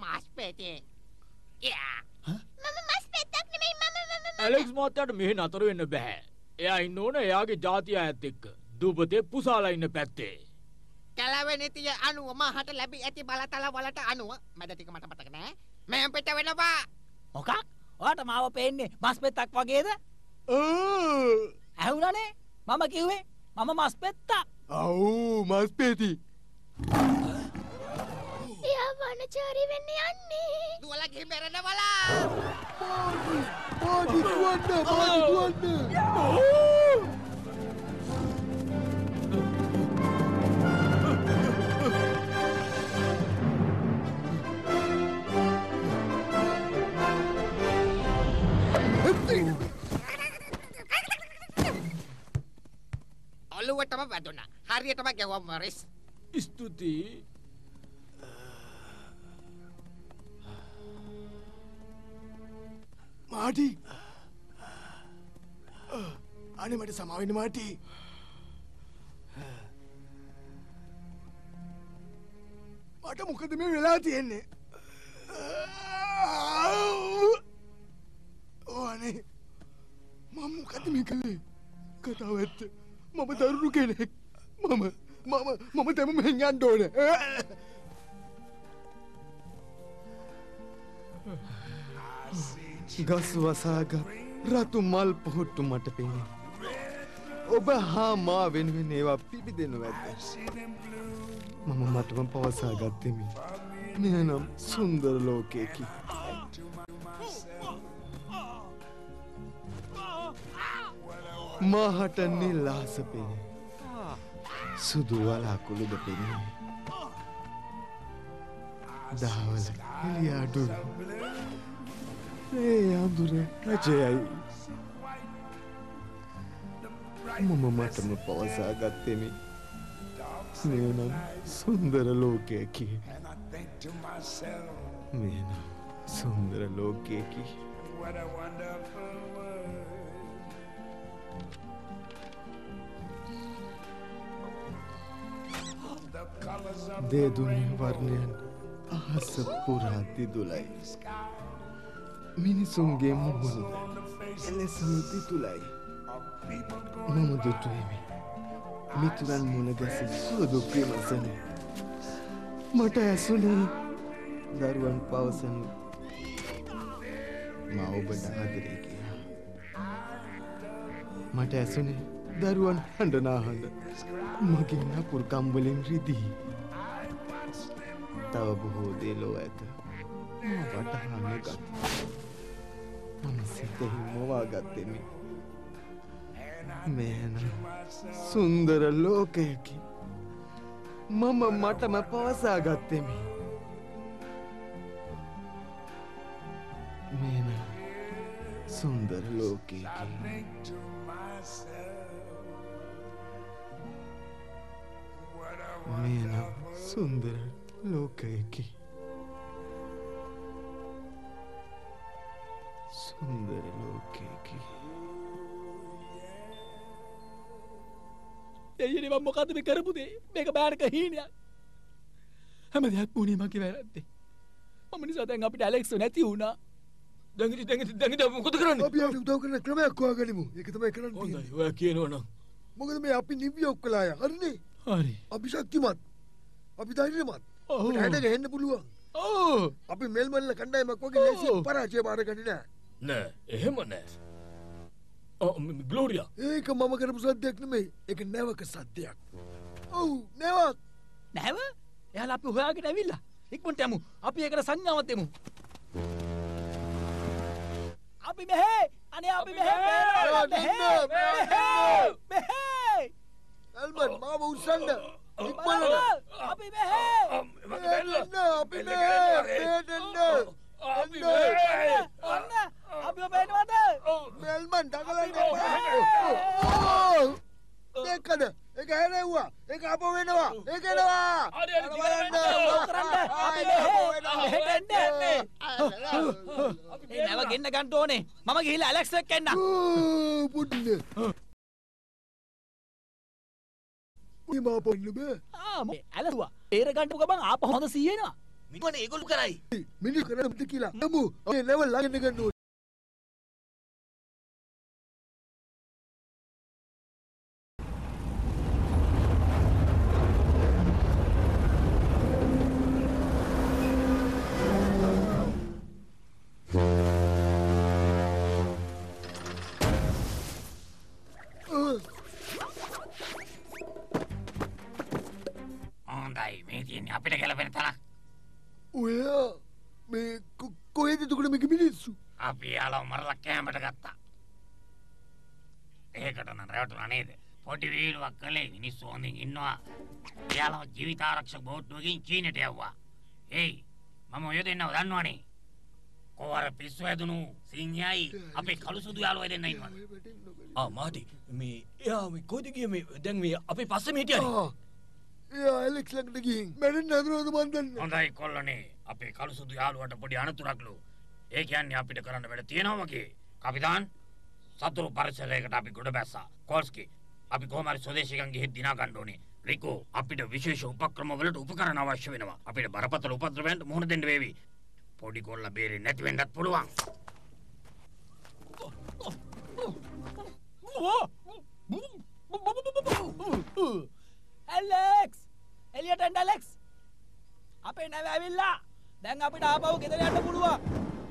මාස් පෙතේ යා. මම මස් පෙත්තක් නෙමෙයි මම මම ඇලෙක්ස් මහත්තයාට මෙහෙ නතර වෙන්න බැහැ එයා ඉන්න ඕන එයාගේ ජාතිය ඇත් එක්ක. දුපතේ පුසාලා ඉන්න පැත්තේ. කැලවෙ නීතිය අනුව මහට ලැබී ඇති බලතල වලට අනුව. මැද ටික මට මතක නෑ. මෙහෙම පිට වෙනවා. මොකක්? ඔයාට මාව පේන්නේ මස් පෙත්තක් වගේද? ඇහුණනේ? මම කිව්වේ මම මස් පෙත්තා අව් මස් පේති එයා වනචාරී වෙන්න යන්නේ දුවලා ගිහින් මැරෙන්න බලා පාටි දුවන්න පාටි දුවන්න ඔළුවටම වැදුනා. හරියටම ගැව්වා මොරිස්. ස්තුතියි. මාටි. අනේ මට සමාවෙන්න මාටි. මට මොකද මේ වෙලා තියෙන්නේ? ඕනේ මම මොකද මේ කළේ? කතාව ඇත්ත මම දරුණු කෙනෙක් මම මම මම තැම මෙහෙන් යන්න ඕන ගස් වසාගත් රතු මල් පොහොට්ටු මට පෙනේ. ඔබ හා මා වෙනුවෙන් ඒවා පිබිදෙනු ඇත. මම මටම පවසා ගත්තෙමි. මෙය නම් සුන්දර ලෝකයකි. මාහට නිල් අහස පෙනේ. සුදු වලාකුළුද පෙනේ. දහවල එළිය අඩුයි. ඒ අඳුර රජයයි. මම මටම පවසා ගත්තෙමි. මෙය නම් සුන්දර ලෝකයකි. මෙය නම් සුන්දර ලෝකයකි. දේදුන්නේ වර්ණයන් අහස පුරා දිදුලයි. මිනිසුන්ගේ මුහුණුද එලෙසම දිතුලයි. මම දුටුවෙමි. මිතුරන් මුණ ගැස සුවදු ප්‍රියමසන. මට ඇසුනේ දරුවන් පවසනු ම ඔබට ආදරේ කියලා. මට ඇසුනේ දරුවන් හඬනාහඬ මගේ නපුරු කම්වලින් රිදී. තව බොහෝ දේ ලෝ ඇත මම වටහාන්න ගත්. මම සිතෙහි මොවා ගත්තෙමි. මෙයන සුන්දර ලෝකයකි. මම මටම පවසා ගත්තෙමි. මෙන සුන්දර ලෝකයකි. මෙනම් සුන්දර ලෝකයකි. සුන්දර ලෝකයකි. එයනි මම මොකද මේ කරපුදේ? මේක බෑනක හීනයක්. හැම දෙයක් වුණේ මගේ වැරද්දේ. මම නිසා දැන් අපිට ඇලෙක්ස් නැති වුණා. දැඟිටි දැඟිටි දැඟිටි මොකද කරන්නේ? අපි අපිට උදව් කරන ක්‍රමයක් හොයාගනිමු. ඒක තමයි කරන්න හොඳයි. ඔයා කියනවනම්. මොකද මේ අපි නිව්යෝක් කළා ය. හරිනේ හරි අපි ශක්තිමත්. අපි. අපිට හැඩ ගහන්න පුළුවන්. ඕ අපි මෙල්බන්ල කණ්ඩායමක් වගේ ලේසියෙන් පරාජය බාරගන්නේ නෑ නෑ එහෙම නෑ. ගලෝරියා. ඒක මම කරපු සද්‍යයක් නෙමෙයි. ඒක නැවක සද්‍යයක් ඔව් නැවක්. නැව? එයාලා අපි හොයාගෙන ඇවිල්ලා. ඉක්මනට යමු. අපි ඒකට සංඥාවක් දෙමු. අපි මෙහෙ! අනේ අපි මෙහෙ! මෙහෙ! මෙහෙ මෙහෙ එල්බන් මාව උස්සන්න බලන්න, අපි මෙහෙ දෙන්න අපි මේ දෙන්න අපි මෙහෙ ඔන්න අපි ඔබේනවද මෙල්බන් දඟලන්න දෙකද ඒක හැරෙව්වා ඒක අප වෙනවා ඒක එනවා ඒ නැව ගෙන්න ගන්න ඕනේ මම ගිහිල්ලා ඇලෙක්ස් එක්ක එන්න පුඩ්ඩ මා පොන්න බෑ. ඇලතුවා ඒර ගන්ටු ගබන් ආප හොඳ සියනවා මිනිවන ඒගොලු කරයි. මිනි කරමත කියලා. නමු ඒ නැව ළඟන්න ගන්න මරලා කෑමට ගත්තා ඒකට නම් රැවටුණා නේද? පොඩි වීලුවක් කළේ මිනිස්සු හොඳින් ඉන්නවා. එයාලව ජීවිතාරක්ෂක බෝට්ටුවකින් චීනට යව්වා. ඒයි මම ඔය දෙන්නව දන්නවනේ. කොවර පිස්සු ඇදුණු සිංහයයි අපේ කළු සුදු යාළුවෝ දෙන්න ඉන්නවා ආ මාටි මේ එයා මේ කොයිද ගියේ? මේ දැන් මේ අපේ පස්සෙම හිටියනේ. ආ, එයා ඇලෙක්ස් ළඟට ගිහින් මැරෙන්න හදනවද මන් දන්නේ? හොඳයි කොල්ලනේ අපේ කළු සුදු යාළුවට පොඩි අනතුරක්ලු ඒ කියන්නේ අපිට කරන්න වැඩ තියෙනවා වගේ කපිතාන් සතුරු පරිසරයකට අපි ගොඩ බැස්සා. කෝල්ස්කි අපි කොහොම හරි ස්වදේශිකයන් ගිහින් දිනා ගන්න ඕනේ. රිකෝ අපිට විශේෂ උපක්‍රම වලට උපකරණ අවශ්‍ය වෙනවා. අපිට බරපතල උපද්‍රවයන්ට මුහුණ දෙන්න වේවි. පොඩි කොල්ල බේරෙන්නේ නැති වෙන්නත් පුළුවන්. ඇලෙක්ස්! එලියට එන්න ඇලෙක්ස්! අපේ නැව ඇවිල්ලා. දැන් අපිට ආපහු ගෙදර යන්න පුළුවන්.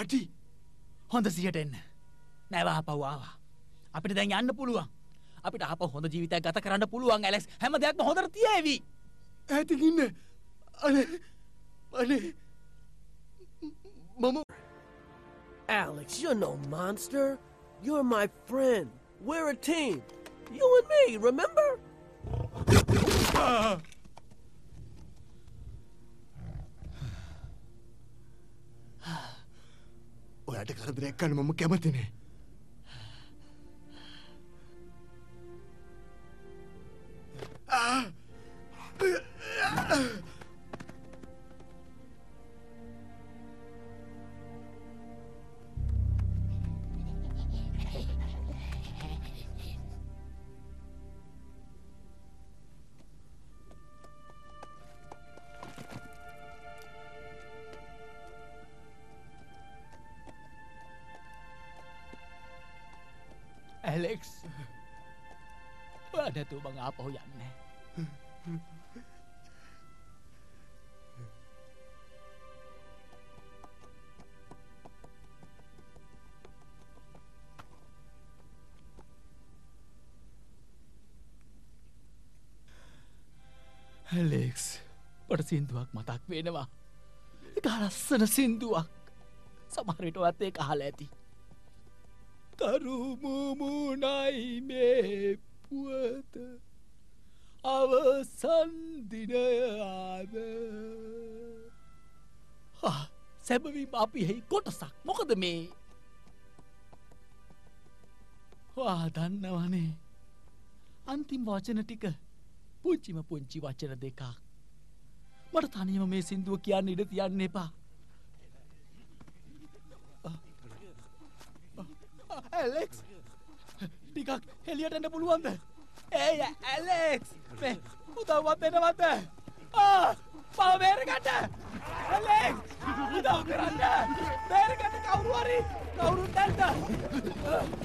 මාටි හොඳ සියට එන්න. නැව ආපහු ආවා. අපිට දැන් යන්න පුළුවන්. අපිට ආපහු හොඳ ජීවිතයක් ගත කරන්න පුළුවන් ඇලෙක්ස්. හැම දෙයක්ම හොඳට තියේවි. ඈතකින්න අනේ අනේ. මම Alex, you're no monster. You're my friend. We're a team. You and me, remember? ඔයාට කරදරයක් කන්න මම කැමතිනේ නැතු බං ආපහු යන්න ඇලෙක්ස් පට සින්දුවක් මතක් වෙනවා එක ලස්සන සින්දුවක් සමහරිට අත්තේ කහල ඇති තරුමුමුණයි මේ පුවත අවසන්දිනයාද සැබවිම් අපි හෙයි කොටසක්. මොකද මේ? වා දන්නවනේ. අන්තිම් වචන ටික පුංචිම පුංචි වචන දෙකක්. මට තනියම මේ සින්දුව කියන්න ඉඩ තියන්න එපා. ඇලෙක්ස් ටිකක් හෙලියට එන්න පුළුවන්ද? ඒය ඇලෙක්ස්! මේ උදව්වත් දෙනවද? පව බේරගන්න! ඇලෙක්ස්! උදව් කරන්න! බේරගන්න කවුරු හරි! කවුරුත් නැද්ද?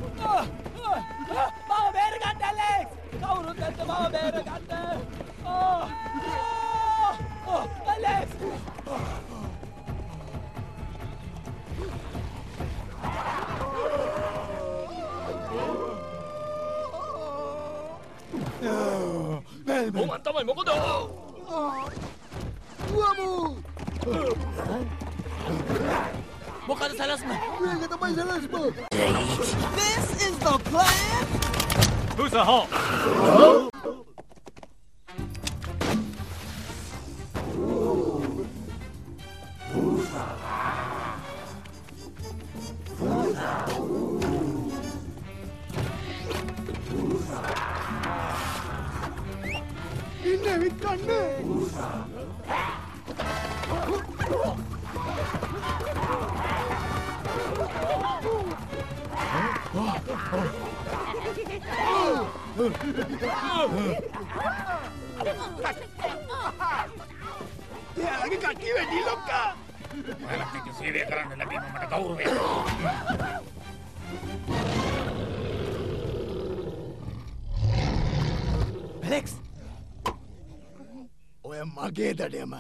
ඔය මගේ දඩයම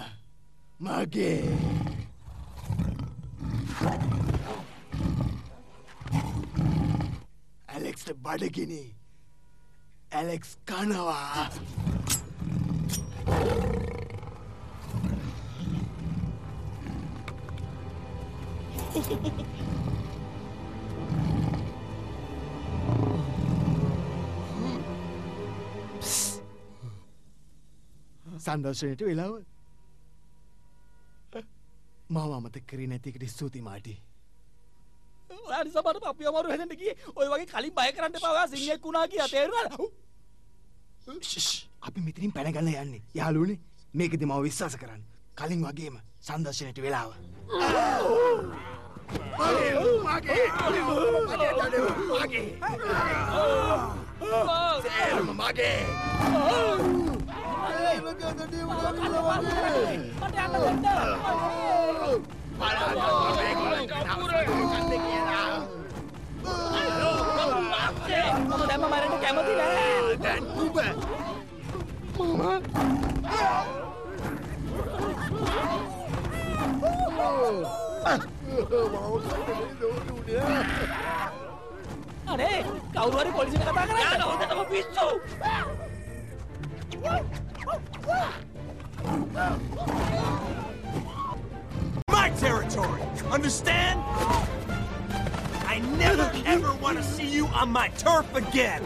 මගේ ඇලෙක්ස්ට සන්දර්ශනයට වෙලාව. මම අමත කරේ නැතිකට ස්තුති මාටි. ඔයානි සමට අපි අමරු හැදට කිය ඔය වගේ කලින් බය කරන්න පවා සිංහෙක් වුණා කිය තේරුණ අපි මෙතිරින් පැනගන්න යන්නේ. යාලුනේ මේකෙද මව විශ්වාස කරන්න. කලින් වගේම සන්දර්ශනයට වෙලාව. මගේ. මම දැම්ම මරට කැමති නෑ දැන් උබ අනේ කවුරුහරි පොලිසිට කතා කරන්න හොඳටම පිස්සු My territory, understand? I never ever want to see you on my turf again!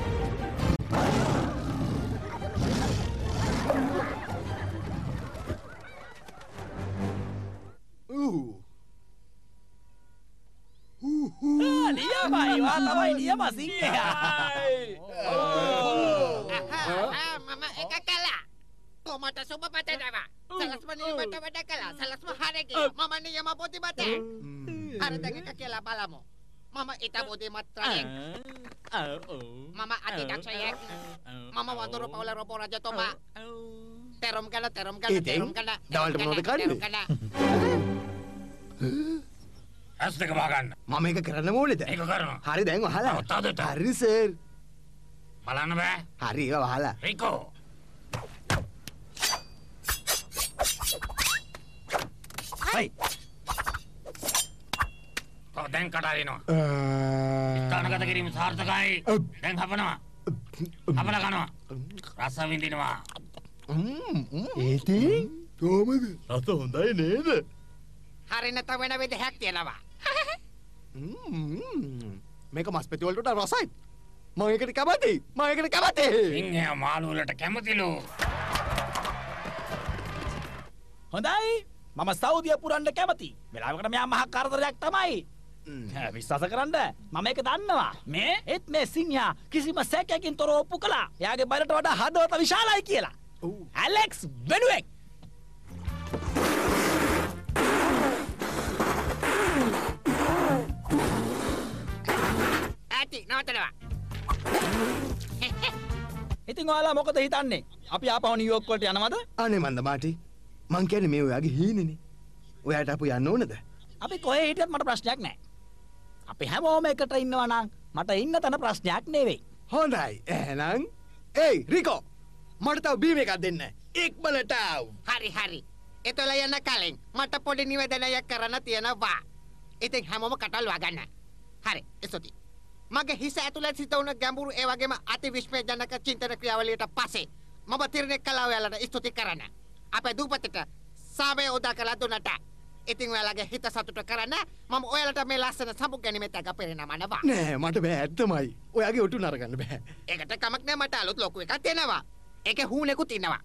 Ooh. Ooh. Ah, කොමට සුබ පතනවා සලස්ම නියමට වැඩ කලා සලස්ම හරක මම නියම පොතිබත හරදගට කියලා බලමු මම ඉත බුද්ධිමත්‍රයෙක් මම අතිදක්ෂයෙක් මම වතුර පවල රොපෝ රජතුමා තෙරුම් කළ තෙරුම් කළ ඉතින්, තෙරුම් කළ දවල්ට මොනවද කන්නේ? ඇස් දෙක බාගන්න මම එක කරන්න ඕනෙද ඒක කරනවා හරි දැන් වහලා ඔව්, තදට. හරි සර් බලන්න බෑ හරි ඒක වහලා රිකෝ හයි ඔව්, දැන් කටහරිනවා ස්ථානගත කිරීම සාර්ථකයි දැන් හපනවා හපල කනවා රස විඳිනවා ඒතින් කොහොමද රස හොඳයි නේද හරි නැත වෙන විදිහක් තියෙනවා මේක මස් පෙතිවලට රසයි මං එකට කැමති මං එකට කැමති සිංහයා මාළුවලට කැමතිලු හොඳයි මම සෞදිය පුරන්ඩ කැමති. වෙලාවකට මෙයා මහ කරදරයක් තමයි. විශ්වාස කරන්න. මම එක දන්නවා. මේ? ඒත් මේ සිංහයා කිසිම සැකයකින් තොර ඔප්පු කළා. යාගේ බරට වඩා හදවත විශාලයි කියලා. ඇලෙක්ස් වෙනුවෙක්. ඇති නවතනවා. ඉතින් ඔයාලා මොකද හිතන්නේ? අපි ආපහු නියුයෝක් වලට යනවද? අනේ මන්ද මාටි මං කියන්නේ මේ ඔයාගේ හීනනේ. ඔයාට අපු යන්න ඕනද? අපි කොහේ හිටියත් මට ප්‍රශ්නයක් නැහැ. අපි හැමෝම එකට ඉන්නවා නම් මට ඉන්න තැන ප්‍රශ්නයක් නෙවෙයි. හොඳයි. එහෙනම් ඒයි රිකෝ. මට තව බීම එකක් දෙන්න. ඉක්මනට ආව් හරි හරි. එතොල යන්න කලින් මට පොඩි නිවැදනයක් කරන්න තියෙනවා. ඉතින් හැමෝම කටල් වගන්න. හරි එසොති මගේ හිස ඇතුළත් සිත වුණ ගැඹුරු ඒ වගේම අති විශ්මයජනක චින්තන ක්‍රියාවලියට පස්සේ මම තිරණය කළා ඔයාලට ස්තුති කරන්න අපේ දූපතට සාමය උදා කළා දුන්නට. ඉතින් ඔයාලගේ හිත සතුට කරන්න මම ඔයාලට මේ ලස්සන සමුක් ගැනීමේ තැග පෙරෙනමනවා නෑ මට බෑ ඇත්තමයි. ඔයාගේ ඔටු නරගන්න බෑ. ඒකට කමක් නෑ මට අලුත් ලොකු එකක් තියෙනවා ඒක හූනෙකුත් ඉන්නවා.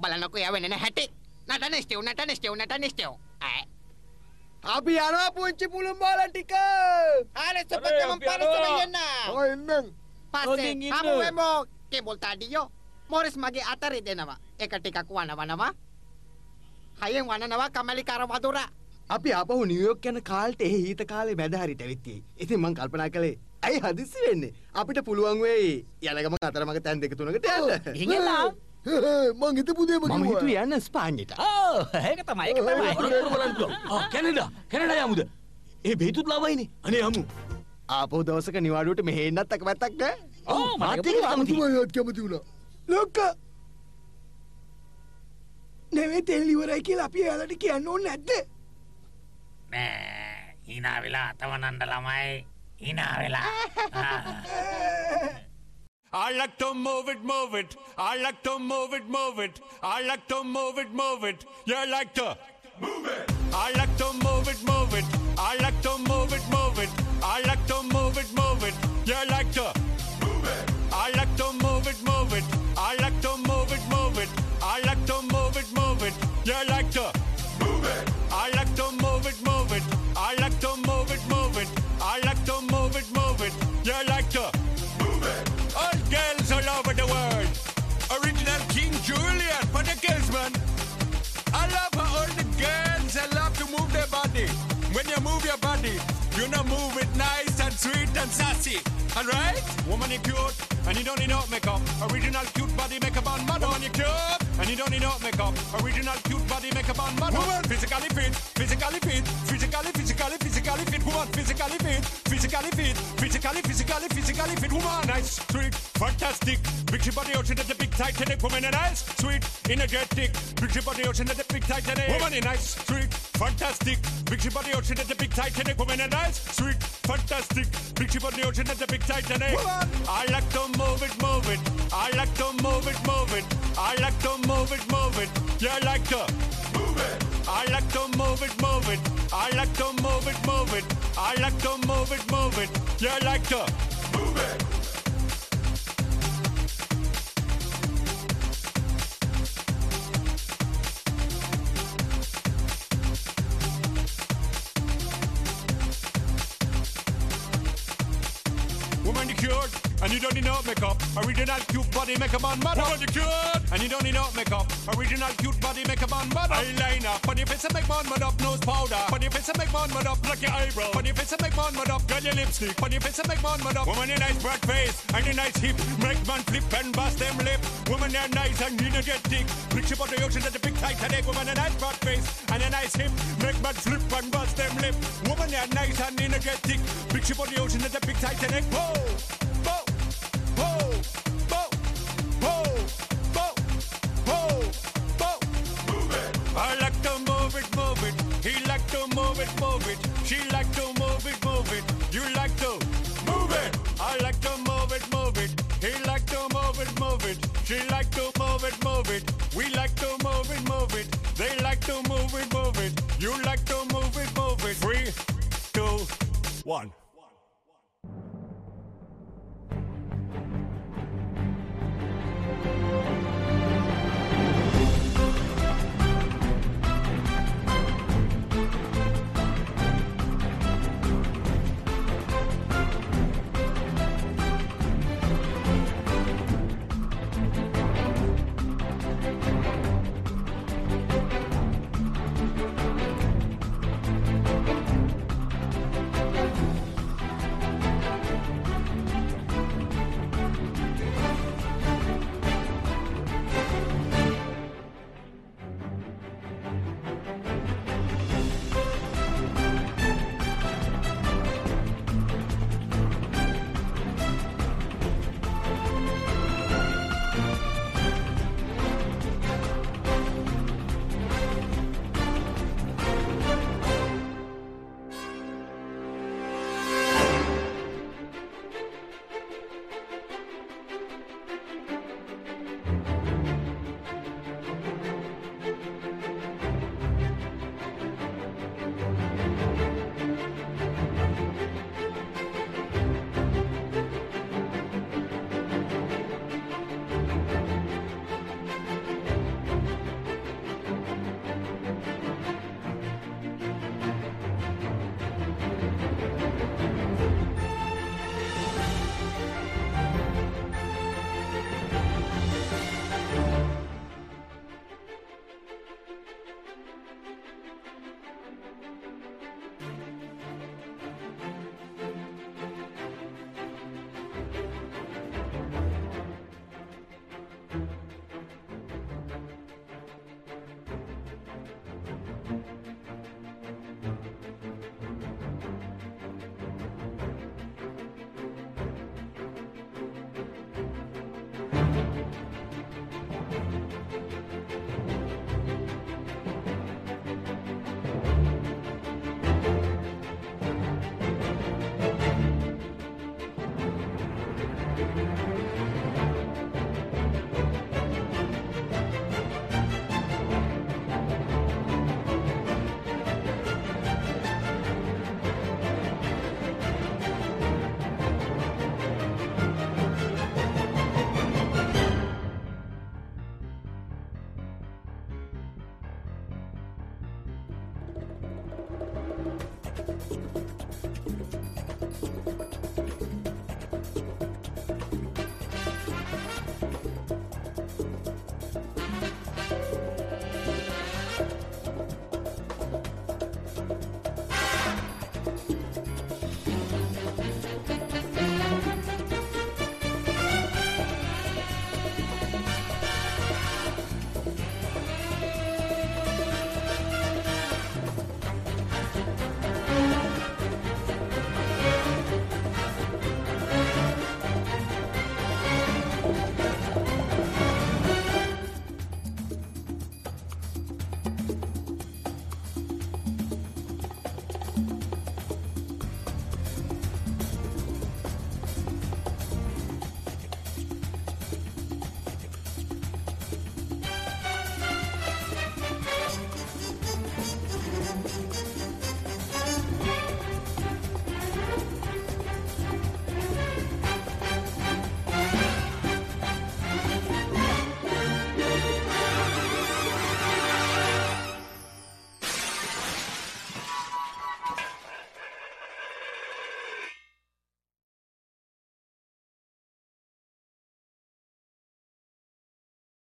බලන්නකො එයා වෙන හැටි. නටන ස්ටේව් නටන ස්ටේව් නටන ස්ටේව් ඈ. අපි යනවා පුංචි පුළුම් බාල ටික. හරි සුපතම පරසම යන්න ඔය එන්නම් පස්සේ ඉන්න. හමුවෙමු කේබල් තාඩියෝ මොරිස් මගේ අතරේ දෙනවා. ඒක ටිකක් වනවනවා. හයෙන් වනනවා කමලිකර වදුර. අපි අපහු නියෝක් යන කාල්ට එහි හිත කාලේ මැදහරිට ඇවිත්තියි. ඉතින් මං කල්පනා කළේ ඇයි හදිසි වෙන්නේ? අපිට පුළුවන් වෙයි යනගම අතරමඟ තැන් දෙක තුනකට යන්න. ඉගෙනලා මං හිතපු දේම මම. හිතුවේ යන්න ස්පාඤ්ඤයට ඕ ඒක තමයි ඒක තමයි. කැනඩා කැනඩා යමුද? ඒ බේතුත් ලාවයිනේ අනේ යමු. ආපහු දවසක නිවාඩුවට මෙහෙ එන්නත් අකමැත්තක් නෑ. ඕ මට මාත් ඒක කැමති වුණා ලොක්ක නෙවේ තෙල් ඉවරයි කියලා අපි එයාලට කියන්න ඕනේ නැද්ද නෑ හිනා වෙලා අතවනන්ඩ ළමයි හිනා වෙලා I like to move it, move it. I like to move it, move it. I like to move it, move it. You like to move it. I like to move it, move it. I like to move it, move it. I like to move it, move it. You like to you move your body, you know move it nice and sweet and sassy. Alright? Woman you cute and you don't need no makeup. Original cute body makeup on man. Woman you cute and you don't need no makeup. Original cute body makeup on man. Woman physically fit, physically fit, physically, physically, physically fit. Woman physically fit, physically fit, physically, physically, physically fit. Woman nice, sweet, fantastic. Big body ocean at the big titanic. Woman nice, sweet, energetic. Big body ocean at the big titanic. Woman nice, sweet, fantastic. Big body ocean at the big titanic. Woman nice, sweet, fantastic. Big body ocean at the big titanic. Woman, I like to move it, move it. I like to move it, move it. I like to move it, move it. You like to move it. I like to move it, move it. I like to move it, move it. I like to move it, move it. You like to move it. No makeup. Original cute body make a man mad. Woman, you cured, and you don't need no makeup. Original cute body make a man mad. Eyeliner, on your face and make man mad up. Nose powder, your face and make man mad up. Like your eyebrow, your face and make man mad up. Girl, your lipstick, your face and make man mad up. Woman, you nice broad face, and you nice hip. Make man flip and bust them lip. Woman, you're nice and you don't get thick. Ship on the ocean at the big Titanic. Woman, a nice broad face, and a nice hip. Make man flip and bust them lip. Woman, you're nice and you don't get thick. Big ship on the ocean at the big Titanic. Whoa,